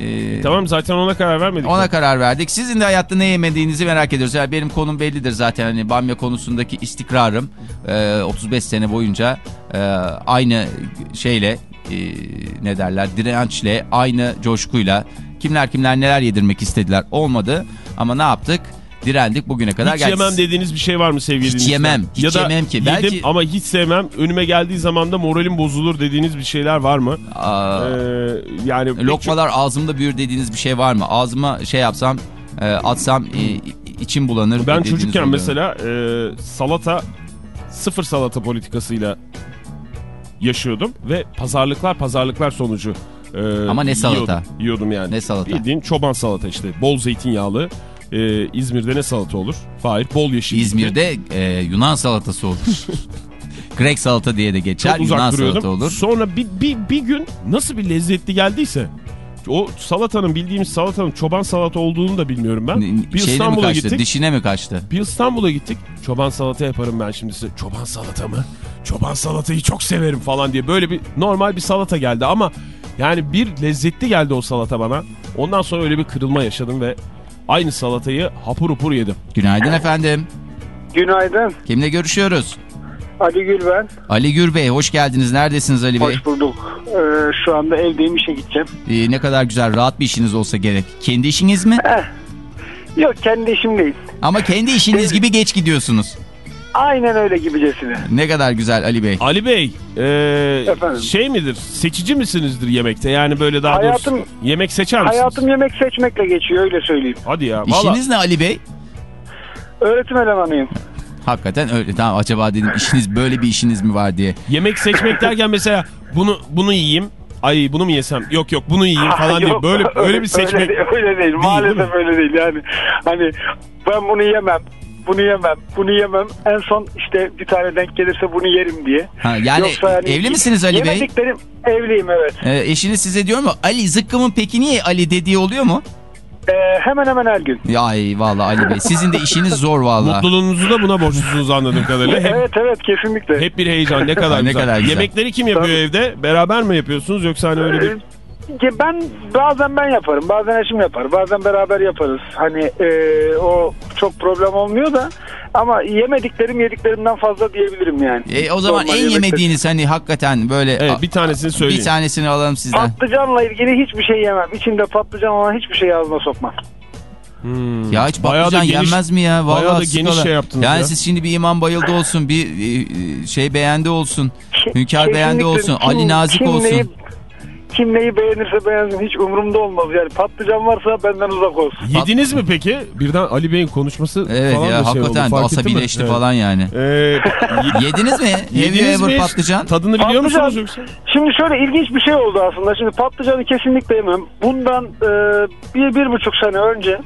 Ee, Tamam zaten ona karar vermedik. Ona mi? karar verdik. Sizin de hayatta ne yemediğinizi merak ediyoruz. Yani benim konum bellidir zaten. Hani bamya konusundaki istikrarım e, 35 sene boyunca e, aynı şeyle e, ne derler dirençle aynı coşkuyla kimler kimler neler yedirmek istediler olmadı. Ama ne yaptık? Direndik bugüne kadar. Hiç Gerçi yemem dediğiniz bir şey var mı sevgili Hiç yemem, hiç ya da yemem ki. Yedim Belki- ama hiç sevmem. Önüme geldiği zaman da moralim bozulur dediğiniz bir şeyler var mı? Aa, Ee, yani pek çok- lokmalar ağzımda büyür dediğiniz bir şey var mı? Ağzıma şey yapsam, e, atsam e, içim bulanır. Ben çocukken oluyor. mesela e, salata sıfır salata politikasıyla yaşıyordum ve pazarlıklar pazarlıklar sonucu e, Ama ne salata? Yiyordum, yiyordum yani. Ne salata? Bildiğin çoban salata işte. Bol zeytinyağlı. E, İzmir'de ne salata olur? Fahir bol yeşil. İzmir'de e, Yunan salatası olur. Grek salata diye de geçer. Çok Yunan duruyordum. salata olur. Sonra bir, bir, bir gün nasıl bir lezzetli geldiyse o salatanın bildiğimiz salatanın çoban salata olduğunu da bilmiyorum ben. Bir İstanbul'a gittik. Dişine mi kaçtı? Bir İstanbul'a gittik. Çoban salata yaparım ben şimdi size. Çoban salata mı? Çoban salatayı çok severim falan diye. Böyle bir normal bir salata geldi ama yani bir lezzetli geldi o salata bana. Ondan sonra öyle bir kırılma yaşadım ve aynı salatayı hapur hapur yedim. Günaydın efendim. Günaydın. Kimle görüşüyoruz? Ali Gül ben. Ali Gür Bey hoş geldiniz. Neredesiniz Ali Bey? Hoş bulduk. Ee, şu anda evdeyim işe gideceğim. Ee, ne kadar güzel rahat bir işiniz olsa gerek. Kendi işiniz mi? Yok kendi işim değil. Ama kendi işiniz gibi geç gidiyorsunuz. Aynen öyle gibicesine. Ne kadar güzel Ali Bey. Ali Bey e, Efendim? şey midir? Seçici misinizdir yemekte? Yani böyle daha Hayatım- doğrusu yemek seçer misiniz? Hayatım yemek seçmekle geçiyor öyle söyleyeyim. Hadi ya. Valla İşiniz ne Ali Bey? Öğretim elemanıyım. Hakikaten öyle. Tamam acaba dedim işiniz böyle bir işiniz mi var diye. yemek seçmek derken mesela bunu bunu yiyeyim. Ay bunu mu yesem? Yok yok bunu yiyeyim falan diye Yok, böyle öyle bir seçmek. Öyle, değil, öyle değil. değil Maalesef mi? öyle değil yani. Hani ben bunu yemem. Bunu yemem. Bunu yemem. En son işte bir tane denk gelirse bunu yerim diye. Ha, yani, Yoksa evli misiniz Ali Bey? Yemediklerim evliyim evet. Ee, eşiniz size diyor mu? Ali zıkkımın peki niye Ali dediği oluyor mu? Ee, hemen hemen her gün. Ya ay vallahi Ali Bey sizin de işiniz zor vallahi. Mutluluğunuzu da buna borçlusunuz anladığım kadarıyla. Hep, Evet evet kesinlikle. hep bir heyecan ne kadar Ne güzel. kadar güzel. Yemekleri kim yapıyor Tabii. evde? Beraber mi yapıyorsunuz yoksa hani öyle bir... Ben bazen ben yaparım, bazen eşim yapar, bazen beraber yaparız. Hani e, o çok problem olmuyor da ama yemediklerim yediklerimden fazla diyebilirim yani. E, o zaman Normal en yemediğiniz hani hakikaten böyle Evet bir tanesini söyleyin. bir tanesini alalım sizden. Patlıcanla ilgili hiçbir şey yemem. İçinde patlıcan olan hiçbir şey ağzıma sokmam. Hmm. Ya hiç Bayağı patlıcan geniş- yenmez mi ya? Vallahi bayağı da geniş skala. şey yaptınız Yani ya. siz şimdi bir imam bayıldı olsun, bir e, şey beğendi olsun, Ke- hünkâr beğendi olsun, kim- Ali nazik kim olsun. Neyi, kim neyi beğenirse beğensin hiç umurumda olmaz. Yani patlıcan varsa benden uzak olsun. Yediniz mi peki? Birden Ali Bey'in konuşması Evet falan ya da şey hakikaten oldu. Fark mi? asabileşti Evet. falan yani. Ee, Yediniz mi? Yediniz mi? patlıcan? Tadını biliyor Patlıcan- musunuz yoksa? Şimdi şöyle ilginç bir şey oldu aslında. Şimdi patlıcanı kesinlikle yemem. Bundan e, bir, bir buçuk sene önce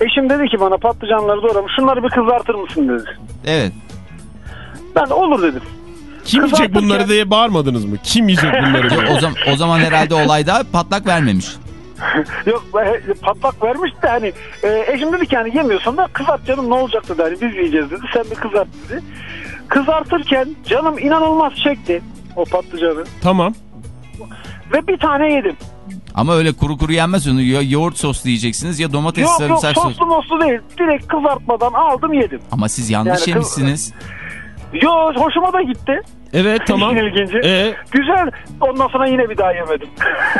eşim dedi ki bana patlıcanları doğramış. Şunları bir kızartır mısın dedi. Evet. Ben olur dedim. Kim yiyecek bunları diye bağırmadınız mı? Kim yiyecek bunları diye? O zaman o zaman herhalde olayda patlak vermemiş. Yok e, patlak vermiş de hani e, eşim dedi ki hani yemiyorsan da kızart canım ne olacak dedi. Hani biz yiyeceğiz dedi. Sen bir kızart dedi. Kızartırken canım inanılmaz çekti o patlıcanı. Tamam. Ve bir tane yedim. Ama öyle kuru kuru yenmez onu. Ya yoğurt soslu yiyeceksiniz ya domates yok yok sarımsak sos. soslu moslu değil. Direkt kızartmadan aldım yedim. Ama siz yanlış Yani kız- yemişsiniz. Yo hoşuma da gitti. Evet tamam. İşin ilginci. Ee, Güzel. Ondan sonra yine bir daha yemedim.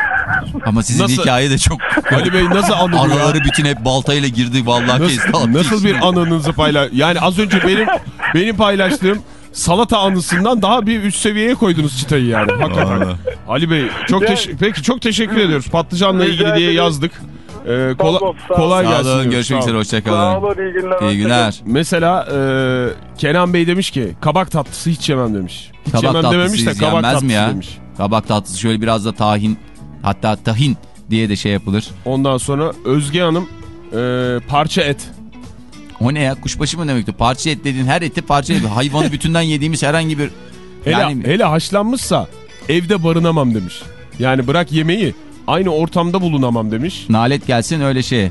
Ama sizin Nasıl? hikaye de çok... Ali Bey nasıl anladı ya? Araları bütün hep baltayla girdi vallahi kesti. Nasıl, attı nasıl bir anınızı paylaş... Yani az önce benim benim paylaştığım salata anısından daha bir üst seviyeye koydunuz çıtayı yani. Hakikaten. Ali Bey çok Yani- teş- peki çok teşekkür ediyoruz. Patlıcanla ilgili diye yazdık. Ee, kola- sağ olun. kolay Sağ gelsin. olun diyoruz. görüşmek Sağ üzere olun. Sağ hoşçakalın. olun iyi günler. İyi günler. Mesela e, Kenan Bey demiş ki kabak tatlısı hiç yemem demiş. Hiç Kabak yemem tatlısı dememiş de kabak tatlısı mi ya? demiş. Kabak tatlısı şöyle biraz da tahin hatta tahin diye de şey yapılır. Ondan sonra Özge Hanım e, parça et. O ne ya kuşbaşı mı demekti? Parça et dediğin her eti parça et. Hayvanı bütünden yediğimiz herhangi bir... Hele, Yani hele haşlanmışsa evde barınamam demiş. Yani bırak yemeği aynı ortamda bulunamam demiş. nalet gelsin öyle şey.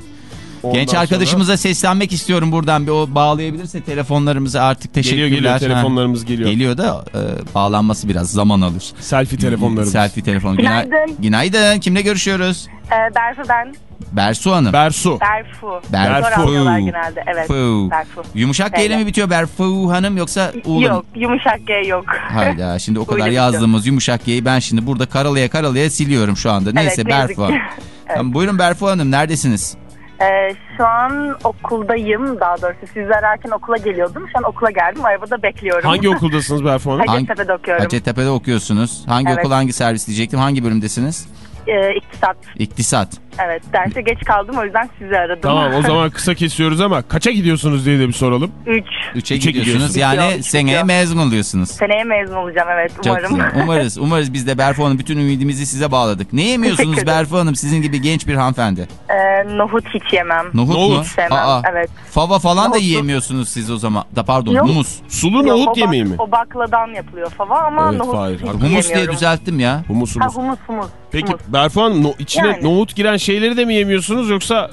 Ondan Genç sonra- arkadaşımıza seslenmek istiyorum buradan. Bir o bağlayabilirse telefonlarımızı artık teşekkürler. Geliyor geliyor telefonlarımız geliyor. Geliyor da e, bağlanması biraz zaman alır. Selfie telefonlarımız. Selfie telefon. Günay- Günaydın. Günaydın. Kimle görüşüyoruz? Ee, Berfu ben. Bersu Hanım. Bersu. Berfu. Berfu. Zor genelde. Evet. Fu. Berfu. Yumuşak G ile mi bitiyor Berfu Hanım yoksa mı? Yok yumuşak G yok. Hayda şimdi o kadar yazdığımız yumuşak G'yi ben şimdi burada karalaya karalaya siliyorum şu anda. Neyse ne Berfu Hanım. Tamam, buyurun Berfu Hanım neredesiniz? Ee, şu an okuldayım. Daha doğrusu sizi ararken okula geliyordum. Şu an okula geldim. Arabada bekliyorum. Hangi okuldasınız Berfu Hanım? Hacettepe'de okuyorum. Hacettepe'de okuyorsunuz. Hangi Evet. okul hangi servis diyecektim. Hangi bölümdesiniz? Ee, iktisat. İktisat. Evet. Derse geç kaldım. O yüzden sizi aradım. Tamam o zaman kısa kesiyoruz ama kaça gidiyorsunuz diye de bir soralım. 3. Üçe Üçe gidiyorsunuz. gidiyorsunuz. Yani Bitiyor, seneye bitiyor. mezun oluyorsunuz. Seneye mezun olacağım evet. Çok Umarım. güzel. Umarız. Umarız biz de Berfu Hanım bütün ümidimizi size bağladık. Ne yemiyorsunuz. Berfu Hanım sizin gibi genç bir hanımefendi? Ee, nohut hiç yemem. Nohut, Nohut. mu? Sevmem. Aa, Evet. Fava falan da Nohutlu- yiyemiyorsunuz siz o zaman. Da pardon Yok. humus. Sulu Yok, nohut yemeği mi? O bakladan yapılıyor fava ama Evet, nohut hayır, hiç. Humus diye düzelttim ya. Humus Ha humus. humus humus. Peki humus. Berfu Hanım no- içine Yani. nohut giren şeyleri de mi yemiyorsunuz yoksa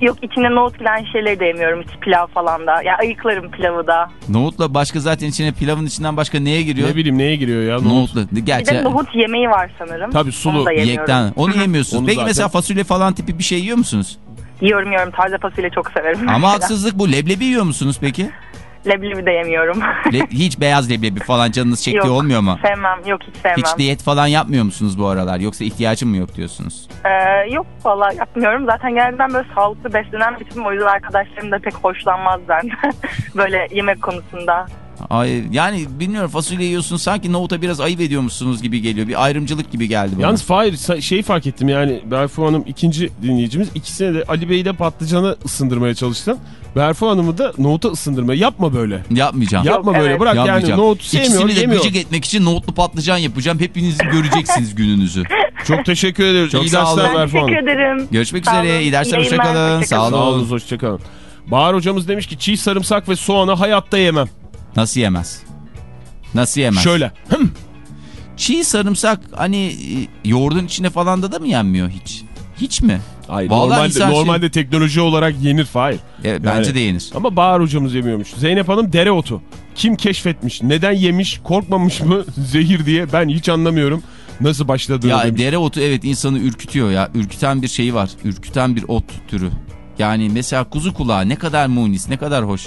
Yok içine nohut giren şeyleri de yemiyorum. Hiç pilav falan da. Ya ayıklarım pilavı da. Nohutla başka zaten içine pilavın içinden başka neye giriyor? ne bileyim neye giriyor ya nohut? Nohutlu. Bir Gerçi de nohut yemeği var sanırım. Tabii sulu. Onu yekten. Onu yemiyorsunuz. Onu Peki zaten- mesela fasulye falan tipi bir şey yiyor musunuz? Yiyorum yiyorum. Taze fasulye çok severim. Ama mesela. haksızlık bu. Leblebi yiyor musunuz peki? Leblebi de yemiyorum. Le- hiç beyaz leblebi falan canınız çektiği Yok. olmuyor mu? sevmem. Yok hiç sevmem. Hiç diyet falan yapmıyor musunuz bu aralar? Yoksa ihtiyacım mı yok diyorsunuz? Ee, yok valla yapmıyorum. Zaten genelde ben böyle sağlıklı beslenen bir tipim. O yüzden arkadaşlarım da pek hoşlanmaz benden. böyle yemek konusunda. Ay, yani bilmiyorum fasulye yiyorsunuz sanki nohuta biraz ayıp ediyormuşsunuz gibi geliyor. Bir ayrımcılık gibi geldi bana. Yalnız Fahir şey fark ettim yani Berfu Hanım ikinci dinleyicimiz. İkisine de Ali Bey'i de patlıcanı ısındırmaya çalıştın. Berfu Hanım'ı da nohuta ısındırmaya. Yapma böyle. Yapmayacağım. Yapma evet. böyle bırak yani Yapmayacağım. nohutu sevmiyor İkisini de yemiyor. gıcık etmek için nohutlu patlıcan yapacağım. Hepiniz göreceksiniz gününüzü. Çok teşekkür ederiz. Çok İyi sağ olun. dersler Ben Berfu Hanım. teşekkür ederim. Görüşmek Sağ üzere. olun. İyi dersler. Hoşçakalın. Hoşça. Sağ Sağ olun. olun hoşçakalın. Bahar hocamız demiş ki çiğ sarımsak ve soğanı hayatta yemem. Nasıl yemez? Nasıl yemez? Şöyle. Hım. Çiğ sarımsak hani e, yoğurdun içine falan da da mı yenmiyor hiç? Hiç mi? Hayır, Vallahi normalde, şey- normalde teknoloji olarak yenir Fahir. Evet, bence de yenir. Ama Bahar hocamız yemiyormuş. Zeynep Hanım dereotu. Kim keşfetmiş? Neden yemiş? Korkmamış mı? Zehir diye. Ben hiç anlamıyorum. Nasıl başladığını Ya demiş. dereotu evet insanı ürkütüyor ya. Ürküten bir şeyi var. Ürküten bir ot türü. Yani mesela kuzu kulağı ne kadar munis, ne kadar hoş.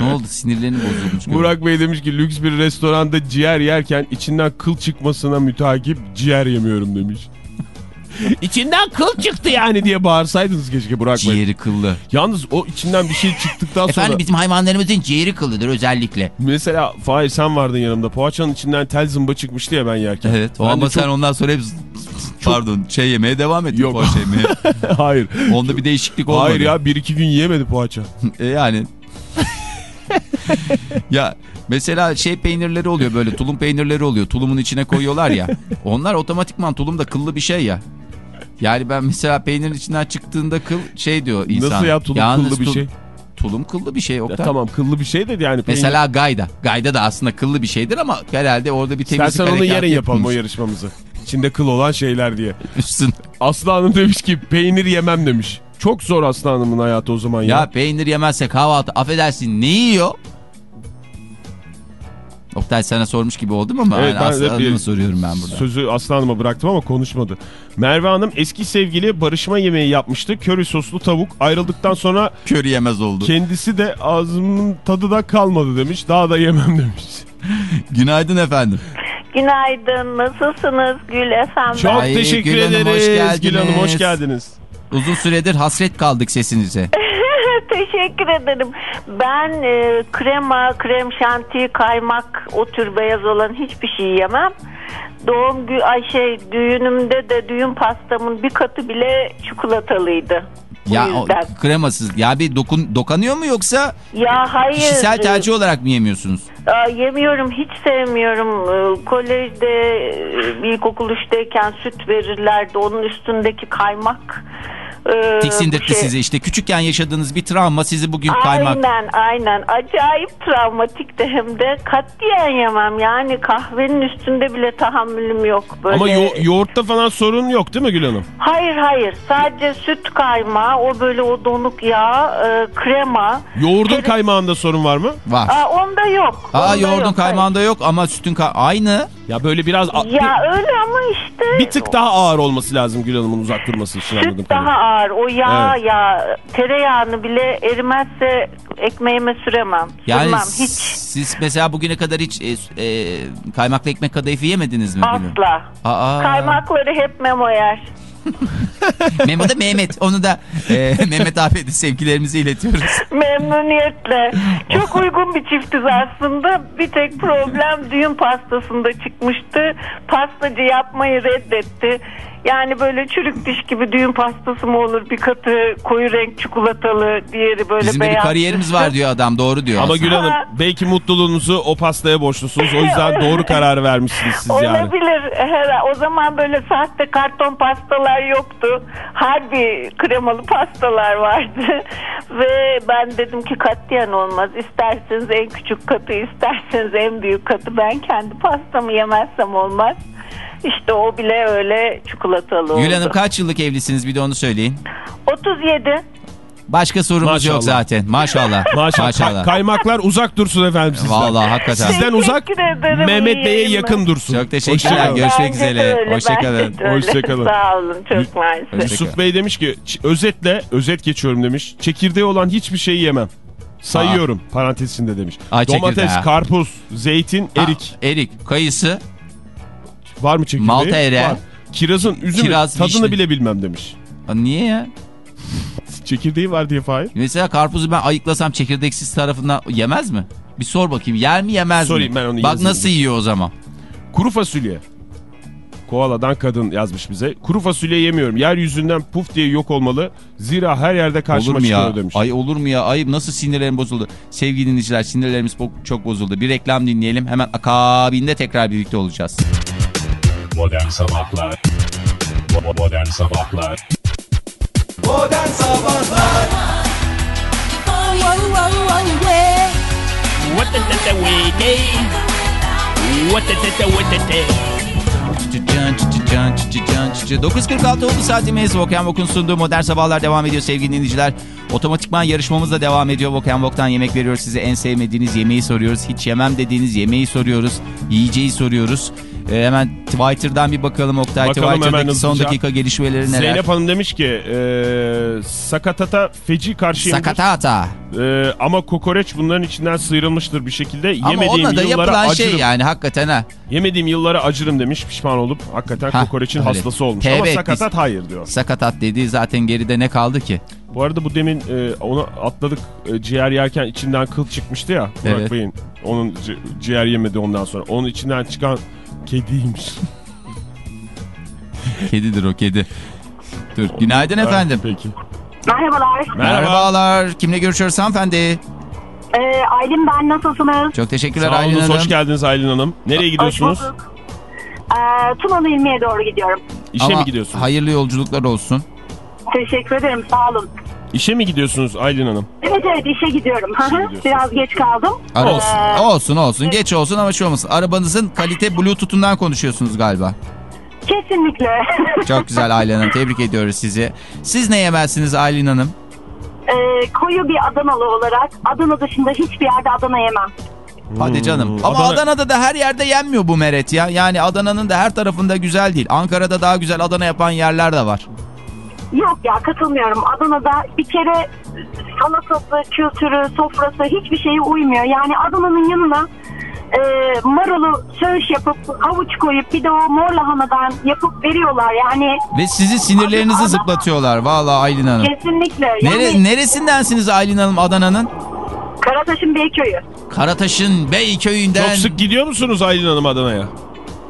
Ne oldu sinirlerini bozulmuş. Burak Bey demiş ki lüks bir restoranda ciğer yerken içinden kıl çıkmasına mütakip ciğer yemiyorum demiş. İçinden kıl çıktı yani diye bağırsaydınız keşke Burak Bey. Ciğeri kıllı. Yalnız o içinden bir şey çıktıktan sonra Efendim bizim hayvanlarımızın ciğeri kıllıdır özellikle. mesela Fahir sen vardın yanımda. Poğaçanın içinden tel zımba çıkmıştı ya ben yerken. Evet Ben de ama çok- sen ondan sonra hep pardon şey yemeye devam ettin Yok. poğaça yemeye. Hayır. Onda bir değişiklik olmadı. Hayır ya bir iki gün yiyemedi poğaça. E yani. ya mesela şey peynirleri oluyor böyle tulum peynirleri oluyor. Tulumun içine koyuyorlar ya. Onlar otomatikman tulum da kıllı bir şey ya. Yani ben mesela peynirin içinden çıktığında kıl şey diyor insan. Nasıl ya tulum Yalnız kıllı bir tul- şey? Tulum kıllı bir şey Ya Oktay. tamam kıllı bir şey de yani. peynir- Mesela gayda. Gayda da aslında kıllı bir şeydir ama herhalde orada bir temizlik onu harekatı yarın yapalım o yarışmamızı. İçinde kıl olan şeyler diye. Üstün. Aslı Hanım demiş ki peynir yemem demiş. Çok zor Aslı Hanım'ın hayatı o zaman ya. Ya peynir yemezse kahvaltı affedersin ne yiyor? Oktay sana sormuş gibi oldum ama Evet, yani ben Aslı Hanım'a soruyorum ben burada. Sözü Aslı Hanım'a bıraktım ama konuşmadı. Merve Hanım eski sevgili barışma yemeği yapmıştı. Köri soslu tavuk. Ayrıldıktan sonra Körü yemez oldu. kendisi de ağzımın tadı da kalmadı demiş. Daha da yemem demiş. Günaydın efendim. Günaydın, nasılsınız Gül efendim? Çok Ay, teşekkür Gül Hanım, ederiz. hoş geldiniz. Gül Hanım hoş geldiniz. Uzun süredir hasret kaldık sesinize. Teşekkür ederim. Ben e, krema, krem şanti, kaymak o tür beyaz olan hiçbir şey yemem. Doğum günü ay şey düğünümde de düğün pastamın bir katı bile çikolatalıydı. Bu ya o, kremasız. Ya bir dokun dokanıyor mu yoksa Ya hayır. kişisel tercih olarak mı yemiyorsunuz? Aa, yemiyorum hiç sevmiyorum. Ee, Kolejde e, ilkokul üçteyken süt verirlerdi. Onun üstündeki kaymak. E, Tiksindirtti şey- sizi işte küçükken yaşadığınız bir travma sizi bugün kaymak. Aynen aynen acayip travmatikti hem de katiyen yemem yani kahvenin üstünde bile tahammülüm yok böyle. Ama yo- yoğurtta falan sorun yok değil mi Gül Hanım? Hayır hayır sadece süt kaymağı o böyle o donuk yağ e, krema. Yoğurdun Kere- kaymağında sorun var mı? Var. Aa, onda yok. Aa onda yoğurdun yok, kaymağında yok ama sütün ka- aynı. Ya böyle biraz hayır. Ya öyle ama işte. bir tık daha ağır olması lazım Gül Hanım'ın uzak durması için anladım. Süt daha ağır. O yağ Evet. ya tereyağını bile erimezse ekmeğime süremem. Yani Sürmem hiç. siz mesela bugüne kadar hiç e, e, kaymaklı ekmek kadayıfı yemediniz mi? Gülüm? Asla. Aa, Kaymakları hep memo yer. Memo da Mehmet. Onu da e, Mehmet abiye de sevgilerimizi iletiyoruz. Memnuniyetle. Çok uygun bir çiftiz aslında. Bir tek problem düğün pastasında çıkmıştı. Pastacı yapmayı reddetti. Yani böyle çürük diş gibi düğün pastası mı olur? Bir katı koyu renk çikolatalı, diğeri böyle Bizim de bir beyaz. kariyerimiz var diyor adam. Doğru diyor. Ama aslında. Gül Hanım belki mutluluğunuzu o pastaya borçlusunuz. O yüzden doğru karar vermişsiniz siz yani. Olabilir. Her, o zaman böyle sahte karton pastalar yoktu. Harbi kremalı pastalar vardı. Ve ben dedim ki katiyen olmaz. İsterseniz en küçük katı, isterseniz en büyük katı. Ben kendi pastamı yemezsem olmaz. İşte o bile öyle çikolatalı oldu. Gül Hanım kaç yıllık evlisiniz bir de onu söyleyin. 37. Başka sorumuz Maşallah. yok zaten. Maşallah. Maşallah. Ka- kaymaklar uzak dursun efendim sizden. Vallahi hakikaten. Sizden uzak Mehmet Bey'e yakın dursun. Çok teşekkürler. Görüşmek üzere. Hoşçakalın. Hoşçakalın. Sağ olun. Çok mersi. Yusuf Bey demiş ki "Ç- özetle özet geçiyorum demiş. Çekirdeği olan hiçbir şeyi yemem. Sayıyorum parantez içinde demiş. Ay, çekirdeği Domates, karpuz, zeytin, Ha, erik. erik, kayısı, Var mı çekirdeği? Malta eriği. Var. Kirazın üzümü Kiraz, tadını vişne. bile bilmem demiş. Aa, Niye ya? Çekirdeği var diye Fahir. Mesela karpuzu ben ayıklasam çekirdeksiz tarafından yemez mi? Bir sor bakayım. Yer mi yemez Sorayım, mi? ben onu Bak nasıl yiyor o zaman. Kuru fasulye. Koaladan kadın yazmış bize. Kuru fasulye yemiyorum. Yeryüzünden puf diye yok olmalı. Zira her yerde karşıma çıkıyor demiş. Ay olur mu ya? Ay nasıl sinirlerim bozuldu. Sevgili dinleyiciler sinirlerimiz çok bozuldu. Bir reklam dinleyelim. Hemen akabinde tekrar birlikte olacağız. Modern Sabahlar Modern Sabahlar Modern Sabahlar Can, can, can, can. 9.46 oldu saatimiz. Voken Vok'un sunduğu Modern Sabahlar devam ediyor sevgili dinleyiciler. Otomatikman yarışmamız da devam ediyor. Voken Vok'tan yemek veriyoruz size. En sevmediğiniz yemeği soruyoruz. Hiç yemem dediğiniz yemeği soruyoruz. Yiyeceği soruyoruz. Ee, hemen Twitter'dan bir bakalım Oktay. Bakalım Twitter'daki son dakika gelişmeleri neler? Zeynep Hanım demiş ki e, sakatata feci karşıyım. Sakatata. E, ama kokoreç bunların içinden sıyrılmıştır bir şekilde. Ama Yemediğim onunla da yapılan acırım. şey yani hakikaten ha. Yemediğim yıllara acırım demiş pişman olup. Hakikaten Hah, kokoreçin öyle. hastası olmuş. Ama Evet, sakatat biz- hayır diyor. Sakatat dediği zaten geride ne kaldı ki? Bu arada bu demin e, onu atladık. E, ciğer yerken içinden kıl çıkmıştı ya. Burak Evet. Bey'in. Onun ci- ciğer yemedi ondan sonra. Onun içinden çıkan kediymiş. Kedidir o kedi. Dur. Günaydın efendim. Peki. Merhabalar. Merhabalar. Kimle görüşüyoruz hanımefendi? Ee, Aylin ben nasılsınız? Çok teşekkürler Sağ Aylin olun, Hanım. hoş geldiniz Aylin Hanım. Nereye gidiyorsunuz? Hoş bulduk. Ee, Tunalı İlmi'ye doğru gidiyorum. İşe Ama mi gidiyorsunuz? hayırlı yolculuklar olsun. Teşekkür ederim sağ olun. İşe mi gidiyorsunuz Aylin Hanım? Evet evet işe gidiyorum. Biraz geç kaldım. Ara- Ee, olsun olsun. Geç olsun ama şey olmasın. Arabanızın kalite bluetooth'undan konuşuyorsunuz galiba. Kesinlikle. Çok güzel Aylin Hanım. Tebrik ediyoruz sizi. Siz ne yemezsiniz Aylin Hanım? Ee, koyu bir Adanalı olarak Adana dışında hiçbir yerde Adana yemem. Hadi canım. Ama Hmm. Adana- Adana'da da her yerde yenmiyor bu meret ya. Yani Adana'nın da her tarafında güzel değil. Ankara'da daha güzel Adana yapan yerler de var. Yok ya katılmıyorum. Adana'da bir kere salatası, kültürü, sofrası hiçbir şeye uymuyor. Yani Adana'nın yanına e, marulu söğüş yapıp havuç koyup bir de o mor lahanadan yapıp veriyorlar. Yani Ve sizi sinirlerinizi Adana- zıplatıyorlar. Vallahi Aylin Hanım. kesinlikle. Yani Nere, neresindensiniz Aylin Hanım Adana'nın? Karataş'ın Beyköy'ü. Karataş'ın Beyköy'ünden. Çok sık gidiyor musunuz Aylin Hanım Adana'ya?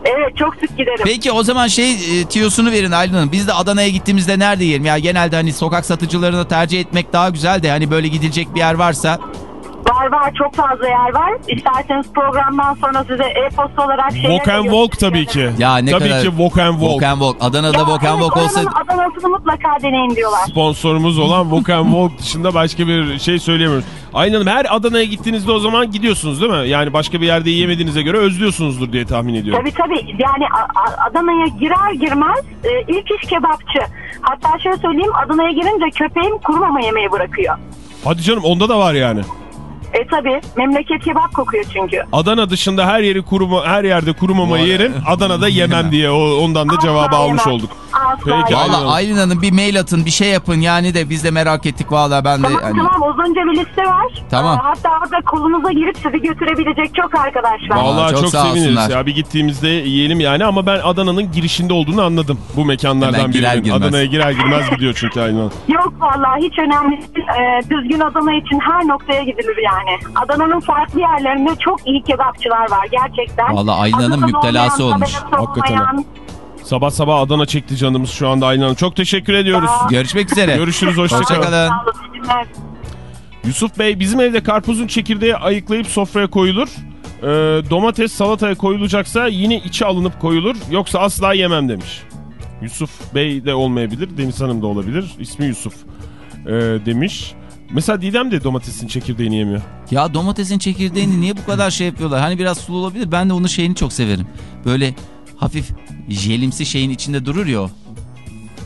Evet çok sık giderim. Peki o zaman şey e, tiyosunu verin Aylin Hanım. Biz de Adana'ya gittiğimizde nerede yiyelim? Ya genelde hani sokak satıcılarını tercih etmek daha güzel de hani böyle gidilecek bir yer varsa. Var var çok fazla yer var. İsterseniz programdan sonra size e-posta olarak şeyler Walk and walk tabii ki. Ya ne tabii kadar- ki walk and walk. Walk and Walk. Adana'da Ya Walk and Walk olsa Adana'sını mutlaka deneyin diyorlar. Sponsorumuz olan Walk and Walk dışında başka bir şey söyleyemiyoruz. Hanım her Adana'ya gittiğinizde o zaman gidiyorsunuz değil mi? Yani başka bir yerde yiyemediğinize göre özlüyorsunuzdur diye tahmin ediyorum. Tabii tabii. Yani Adana'ya girer girmez e, ilk iş kebapçı. Hatta şöyle söyleyeyim Adana'ya girince köpeğim kuru mama yemeği bırakıyor. Hadi canım onda da var yani. E tabii memleket kebap kokuyor çünkü. Adana dışında her yeri kuruma, her yerde kuru mama Bu- yerim. Adana'da yemem diye o, ondan da cevabı Asla almış yemem. olduk. daha Peki. Aynen. Valla Aylin Hanım bir mail atın bir şey yapın yani de biz de merak ettik valla ben de. Tamam hani- tamam uzunca bir liste var. Tamam. Ee, hatta orada kolunuza girip sizi götürebilecek çok arkadaş var. Vallahi çok çok, sağ seviniriz olsunlar. ya. Bir gittiğimizde yiyelim yani ama ben Adana'nın girişinde olduğunu anladım. Bu mekanlardan Hemen girer birinin. girmez. Adana'ya girer girmez gidiyor çünkü aynen. Yok vallahi hiç önemli değil. Ee, düzgün Adana için her noktaya gidilir yani. Adana'nın farklı yerlerinde çok iyi kebapçılar var gerçekten. Hanım Adana'da müptelası olmuş. Hakikaten Sabah sabah Adana çekti canımız şu anda Aynen Hanım. Çok teşekkür ediyoruz. Görüşmek üzere. Görüşürüz hoşçakalın. Günler. Yusuf Bey bizim evde karpuzun çekirdeği ayıklayıp sofraya koyulur. Ee, domates salataya koyulacaksa yine içi alınıp koyulur. Yoksa asla yemem demiş. Yusuf Bey de olmayabilir. Deniz Hanım da olabilir. İsmi Yusuf ee, demiş. Mesela Didem de domatesin çekirdeğini yemiyor. Ya domatesin çekirdeğini niye bu kadar şey yapıyorlar? Hani biraz sulu olabilir. Ben de onun şeyini çok severim. Böyle hafif jelimsi şeyin içinde durur ya o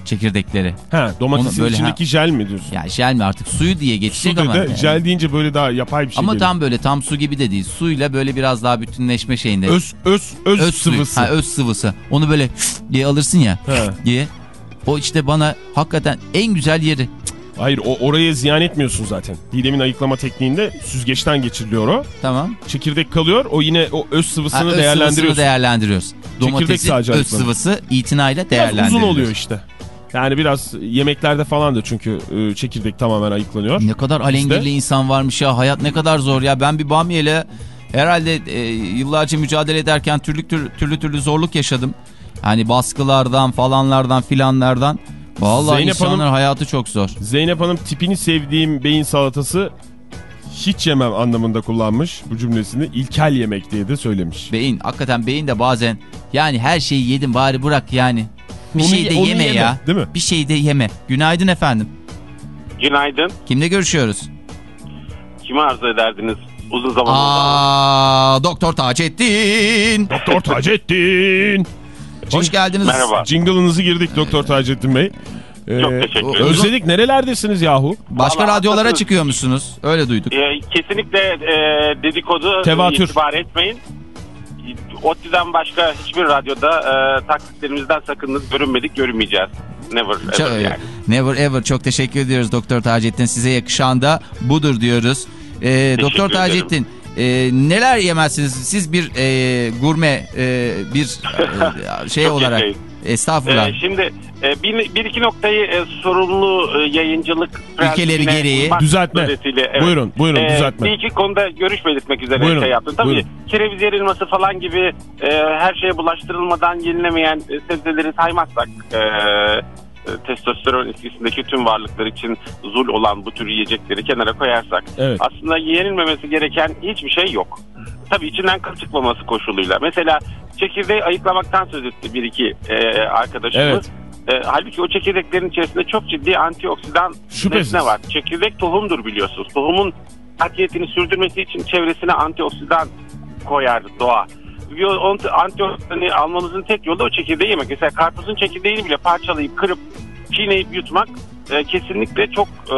çekirdekleri. Ha, domatesin Onu böyle içindeki jel mi diyorsun? Ya jel mi artık suyu diye Su geçecek dedi. ama. yani. Jel deyince böyle daha yapay bir şey Ama geliyor. tam böyle tam su gibi de değil. Suyla böyle biraz daha bütünleşme şeyinde. Öz, öz, öz, Öz suyu. sıvısı. Ha, öz sıvısı. Onu böyle diye alırsın ya He. diye. O işte bana hakikaten en güzel yeri. Hayır o oraya ziyan etmiyorsun zaten. Didem'in ayıklama tekniğinde süzgeçten geçiriliyor o. Tamam. Çekirdek kalıyor. O yine o öz Ha, sıvısını öz değerlendiriyorsun. sıvısını değerlendiriyoruz. Domatesin sadece öz sıvısı itinayla Biraz değerlendiriyoruz. uzun oluyor işte. Yani biraz yemeklerde falan da çünkü e, çekirdek tamamen ayıklanıyor. Ne kadar alengirli insan varmış ya. Hayat ne kadar zor ya. Ben bir bamyeyle herhalde e, yıllarca mücadele ederken türlü türlü, türlü türlü zorluk yaşadım. Hani baskılardan falanlardan filanlardan. Vallahi Zeynep insanların Hanım- hayatı çok zor. Zeynep Hanım tipini sevdiğim beyin salatası hiç yemem anlamında kullanmış bu cümlesini. İlkel yemek diye de söylemiş. Beyin hakikaten beyin de bazen yani her şeyi yedim bari bırak yani. Bir Onu şey de onu yeme yeme, ya. değil mi? Bir şey de yeme. Günaydın efendim. Günaydın. Kimle görüşüyoruz? Kimi arzu ederdiniz? Uzun zaman. Aa, Doktor Taceddin. Doktor Taceddin. Hoş geldiniz. Merhaba. Jingle'ınızı girdik Doktor Taceddin Bey. Ee, Çok teşekkür ederim. Özledik nerelerdesiniz yahu? Başka Vallahi radyolara haklısınız. çıkıyor musunuz? Öyle duyduk. Ee, kesinlikle e, dedikodu Tevatür. itibar etmeyin. ODTÜ'den başka hiçbir radyoda e, taklitlerimizden sakınınız. Görünmedik, görünmeyeceğiz. Never Çok- ever yani. Never ever çok teşekkür ediyoruz Doktor Taceddin. Size yakışan da budur diyoruz. Ee, Doktor ederim. E, neler yemezsiniz? Siz bir e, gurme e, bir e, şey olarak yaşayın. estağfurullah. Ee, şimdi e, bir, bir iki noktayı e, sorumlu e, yayıncılık prensibine gereği. Düzeltme. suretiyle, evet. Buyurun, buyurun Ee, düzeltme. Bir iki konuda görüş belirtmek üzere Buyurun, şey yaptım. Tabii buyurun. kereviz yerilması falan gibi e, her şeye bulaştırılmadan yenilemeyen e, sebzeleri saymazsak e, e, testosteron etkisindeki tüm varlıklar için zul olan bu tür yiyecekleri kenara koyarsak Evet. aslında yenilmemesi gereken hiçbir şey yok. Tabii içinden kıl çıkmaması koşuluyla. Mesela çekirdeği ayıklamaktan söz etti bir iki e, arkadaşımız. E, halbuki o çekirdeklerin içerisinde çok ciddi antioksidan Şüphesiz. nesne var. Çekirdek tohumdur biliyorsunuz. Tohumun hakiyetini sürdürmesi için çevresine antioksidan koyar doğa. Antioksidanı almamızın tek yolu o çekirdeği yemek. Mesela karpuzun çekirdeğini bile parçalayıp kırıp çiğneyip yutmak e, kesinlikle çok e,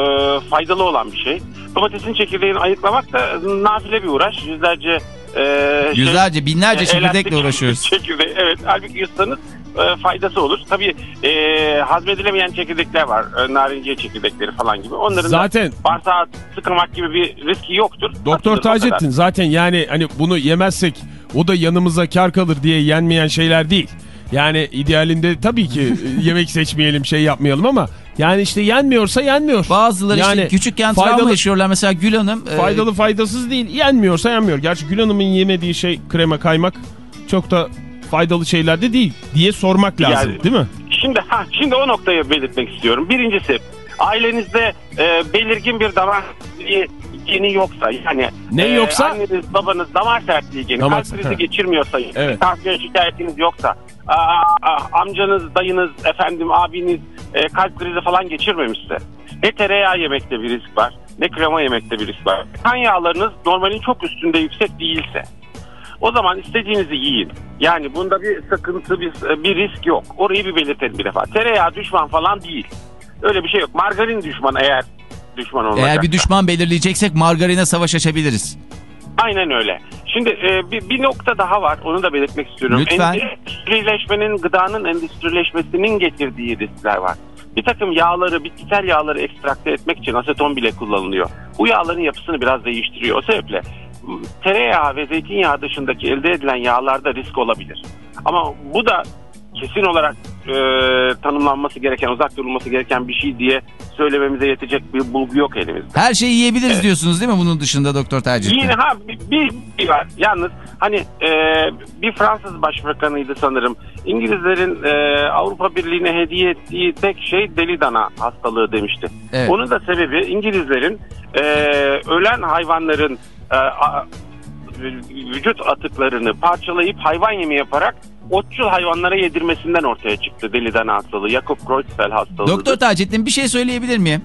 faydalı olan bir şey. Domatesin çekirdeğini ayıklamak da nafile bir uğraş. Yüzlerce e, şey- Yüzlerce binlerce e, çekirdekle uğraşıyoruz. Çekirdeği, evet. Halbuki yutsanız e, faydası olur. Tabii e, hazmedilemeyen çekirdekler var. E, narinciye çekirdekleri falan gibi. Onların Zaten- da bağırsağı sıkılmak gibi bir riski yoktur. Doktor. Taceddin zaten yani hani bunu yemezsek o da yanımıza kar kalır diye yenmeyen şeyler değil. Yani idealinde tabii ki yemek seçmeyelim şey yapmayalım ama yani işte yenmiyorsa yenmiyor. Bazıları işte Yani küçükken faydalı- travma yaşıyorlar. Mesela Gül Hanım. e, Faydalı faydasız değil. Yenmiyorsa yenmiyor. Gerçi Gül Hanım'ın yemediği şey krema kaymak çok da faydalı şeyler de değil diye sormak lazım Yani- değil mi? Şimdi ha şimdi o noktayı belirtmek istiyorum. Birincisi ailenizde e, belirgin bir sertliği geni yoksa yani Ne e, yoksa? anneniz babanız damar sertliği geni Damar kalp krizi geçirmiyorsa Evet. tansiyon şikayetiniz yoksa aa, aa, amcanız dayınız efendim abiniz e, kalp krizi falan geçirmemişse ne tereyağı yemekte bir risk var ne krema yemekte bir risk var. Kan yağlarınız normalin çok üstünde yüksek değilse o zaman istediğinizi yiyin. Yani bunda bir sıkıntı, bir, bir risk yok. Orayı bir belirtelim bir defa. Tereyağı düşman falan değil. Öyle bir şey yok. Margarin düşman eğer düşman olacaksa. Eğer bir düşman belirleyeceksek margarine savaş açabiliriz. Aynen öyle. Şimdi e, bir, bir nokta daha var. Onu da belirtmek istiyorum. Lütfen. Endüstrileşmenin, gıdanın endüstrileşmesinin getirdiği riskler var. Bir takım yağları, bitkisel yağları ekstrakte etmek için aseton bile kullanılıyor. Bu yağların yapısını biraz değiştiriyor. O sebeple tereyağı ve zeytinyağı dışındaki elde edilen yağlarda risk olabilir. Ama bu da kesin olarak e, tanımlanması gereken, uzak durulması gereken bir şey diye söylememize yetecek bir bulgu yok elimizde. Her şeyi yiyebiliriz diyorsunuz değil mi bunun dışında Doktor Taceddin? Yine ha bir, bir şey var. Yalnız hani e, bir Fransız başbakanıydı sanırım. İngilizlerin e, Avrupa Birliği'ne hediye ettiği tek şey deli dana hastalığı demişti. Evet. Onun da sebebi İngilizlerin e, ölen hayvanların e, a- vücut atıklarını parçalayıp hayvan yemi yaparak otçul hayvanlara yedirmesinden ortaya çıktı deli dana hastalığı. Jakob Creutzfeldt hastalığı. Doktor Taceddin bir şey söyleyebilir miyim?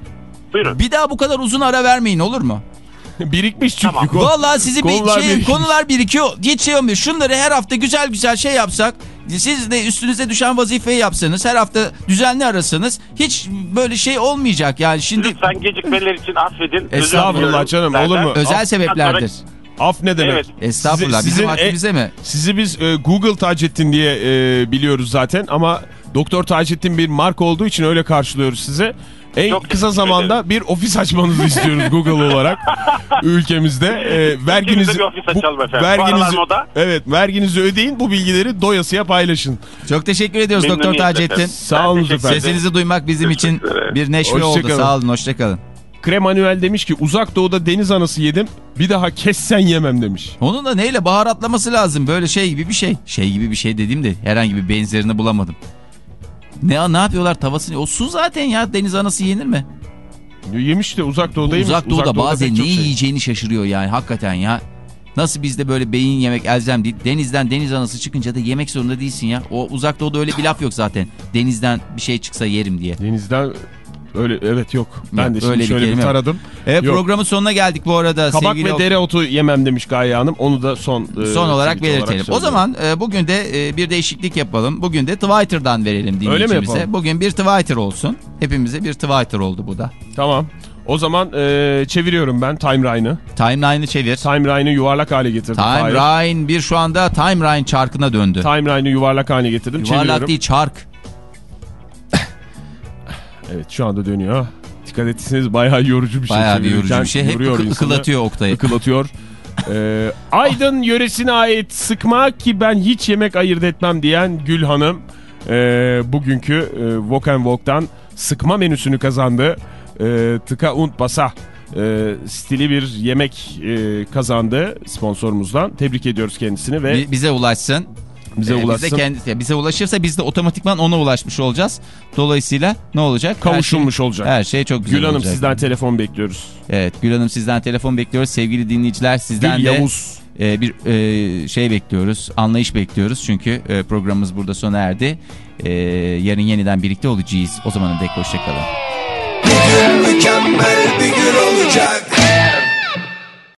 Buyurun. Bir daha bu kadar uzun ara vermeyin olur mu? Birikmiş çünkü. Tamam. konu- Vallahi sizi bir şey, birikmiş. konular birikiyor. Hiç şey olmuyor. Şunları her hafta güzel güzel şey yapsak. Siz de üstünüze düşen vazifeyi yapsanız. Her hafta düzenli arasanız. Hiç böyle şey olmayacak. Yani şimdi Lütfen gecikmeler için affedin. Özür Estağfurullah canım, olur mu? özel sebeplerdir. Af ne demek? Evet. Estağfurullah. Sizi- Bizim haddimize mi? Sizi biz e, Google Taceddin diye e, biliyoruz zaten ama Doktor Taceddin bir marka olduğu için öyle karşılıyoruz sizi. En Çok kısa zamanda bir ofis açmanızı istiyoruz Google olarak ülkemizde. E, verginizi. Bu verginizi evet verginizi ödeyin bu bilgileri doyasıya paylaşın. Çok teşekkür ediyoruz Doktor Taceddin. efendim. Sağ olun efendim. Sesinizi duymak bizim için bir neşve Hoşça oldu. kalın. Sağ olun. Hoşçakalın. Kremanuel demiş ki uzak doğuda deniz anası yedim bir daha kessen yemem demiş. Onun da neyle baharatlaması lazım. Böyle şey gibi bir şey. Şey gibi bir şey dediğimde herhangi bir benzerini bulamadım. Ne ne yapıyorlar tavasını? O su zaten ya deniz anası yenir mi? Yemiş de uzak doğuda yemiş. Uzak doğuda bazen ne şey. yiyeceğini şaşırıyor yani hakikaten ya. Nasıl bizde böyle beyin yemek elzem değil. Denizden deniz anası çıkınca da yemek zorunda değilsin ya. O uzak doğuda öyle bir laf yok zaten. Denizden bir şey çıksa yerim diye. Denizden öyle evet yok. Ben Yok, de şimdi öyle şöyle bir taradım. Evet Yok. programın sonuna geldik bu arada. Kabak sevgili ve dereotu yemem demiş Gaye Hanım. Onu da son e, Son olarak belirtelim. o söylüyorum. zaman e, bugün de e, bir değişiklik yapalım. Bugün de Twitter'dan verelim mi dinleyicimize. Bugün bir Twitter olsun. Hepimize bir Twitter oldu bu da. Tamam. O zaman e, çeviriyorum ben timeline'ı. Timeline'ı çevir. Timeline'ı yuvarlak hale getirdim. Timeline bir şu anda Timeline çarkına döndü. Timeline'ı yuvarlak hale getirdim. Yuvarlak Çeviriyorum. değil çark. Evet şu anda dönüyor. Dikkat etseniz bayağı yorucu bir şey. Bayağı bir yorucu bir şey. Hep ıkı- ıkılatıyor Oktay'ı. Ikılatıyor. Ee, Aydın yöresine ait sıkma ki ben hiç yemek ayırt etmem diyen Gül Hanım e, bugünkü e, Wok and Wok'tan sıkma menüsünü kazandı. E, tıka und basa e, stili bir yemek e, kazandı sponsorumuzdan. Tebrik ediyoruz kendisini ve Bi- bize ulaşsın. Bize Ee, ulaşsın. Bize, kendi, bize ulaşırsa biz de otomatikman ona ulaşmış olacağız. Dolayısıyla ne olacak? Her Kavuşulmuş şey, olacak. Her şey çok güzel Gül Hanım olacak. sizden telefon bekliyoruz. Evet Gül Hanım sizden telefon bekliyoruz. Sevgili dinleyiciler sizden Gül de Yavuz. e, bir e, şey bekliyoruz. Anlayış bekliyoruz. Çünkü e, programımız burada sona erdi. E, yarın yeniden birlikte olacağız. O zaman dek hoşçakalın. Mükemmel bir gün olacak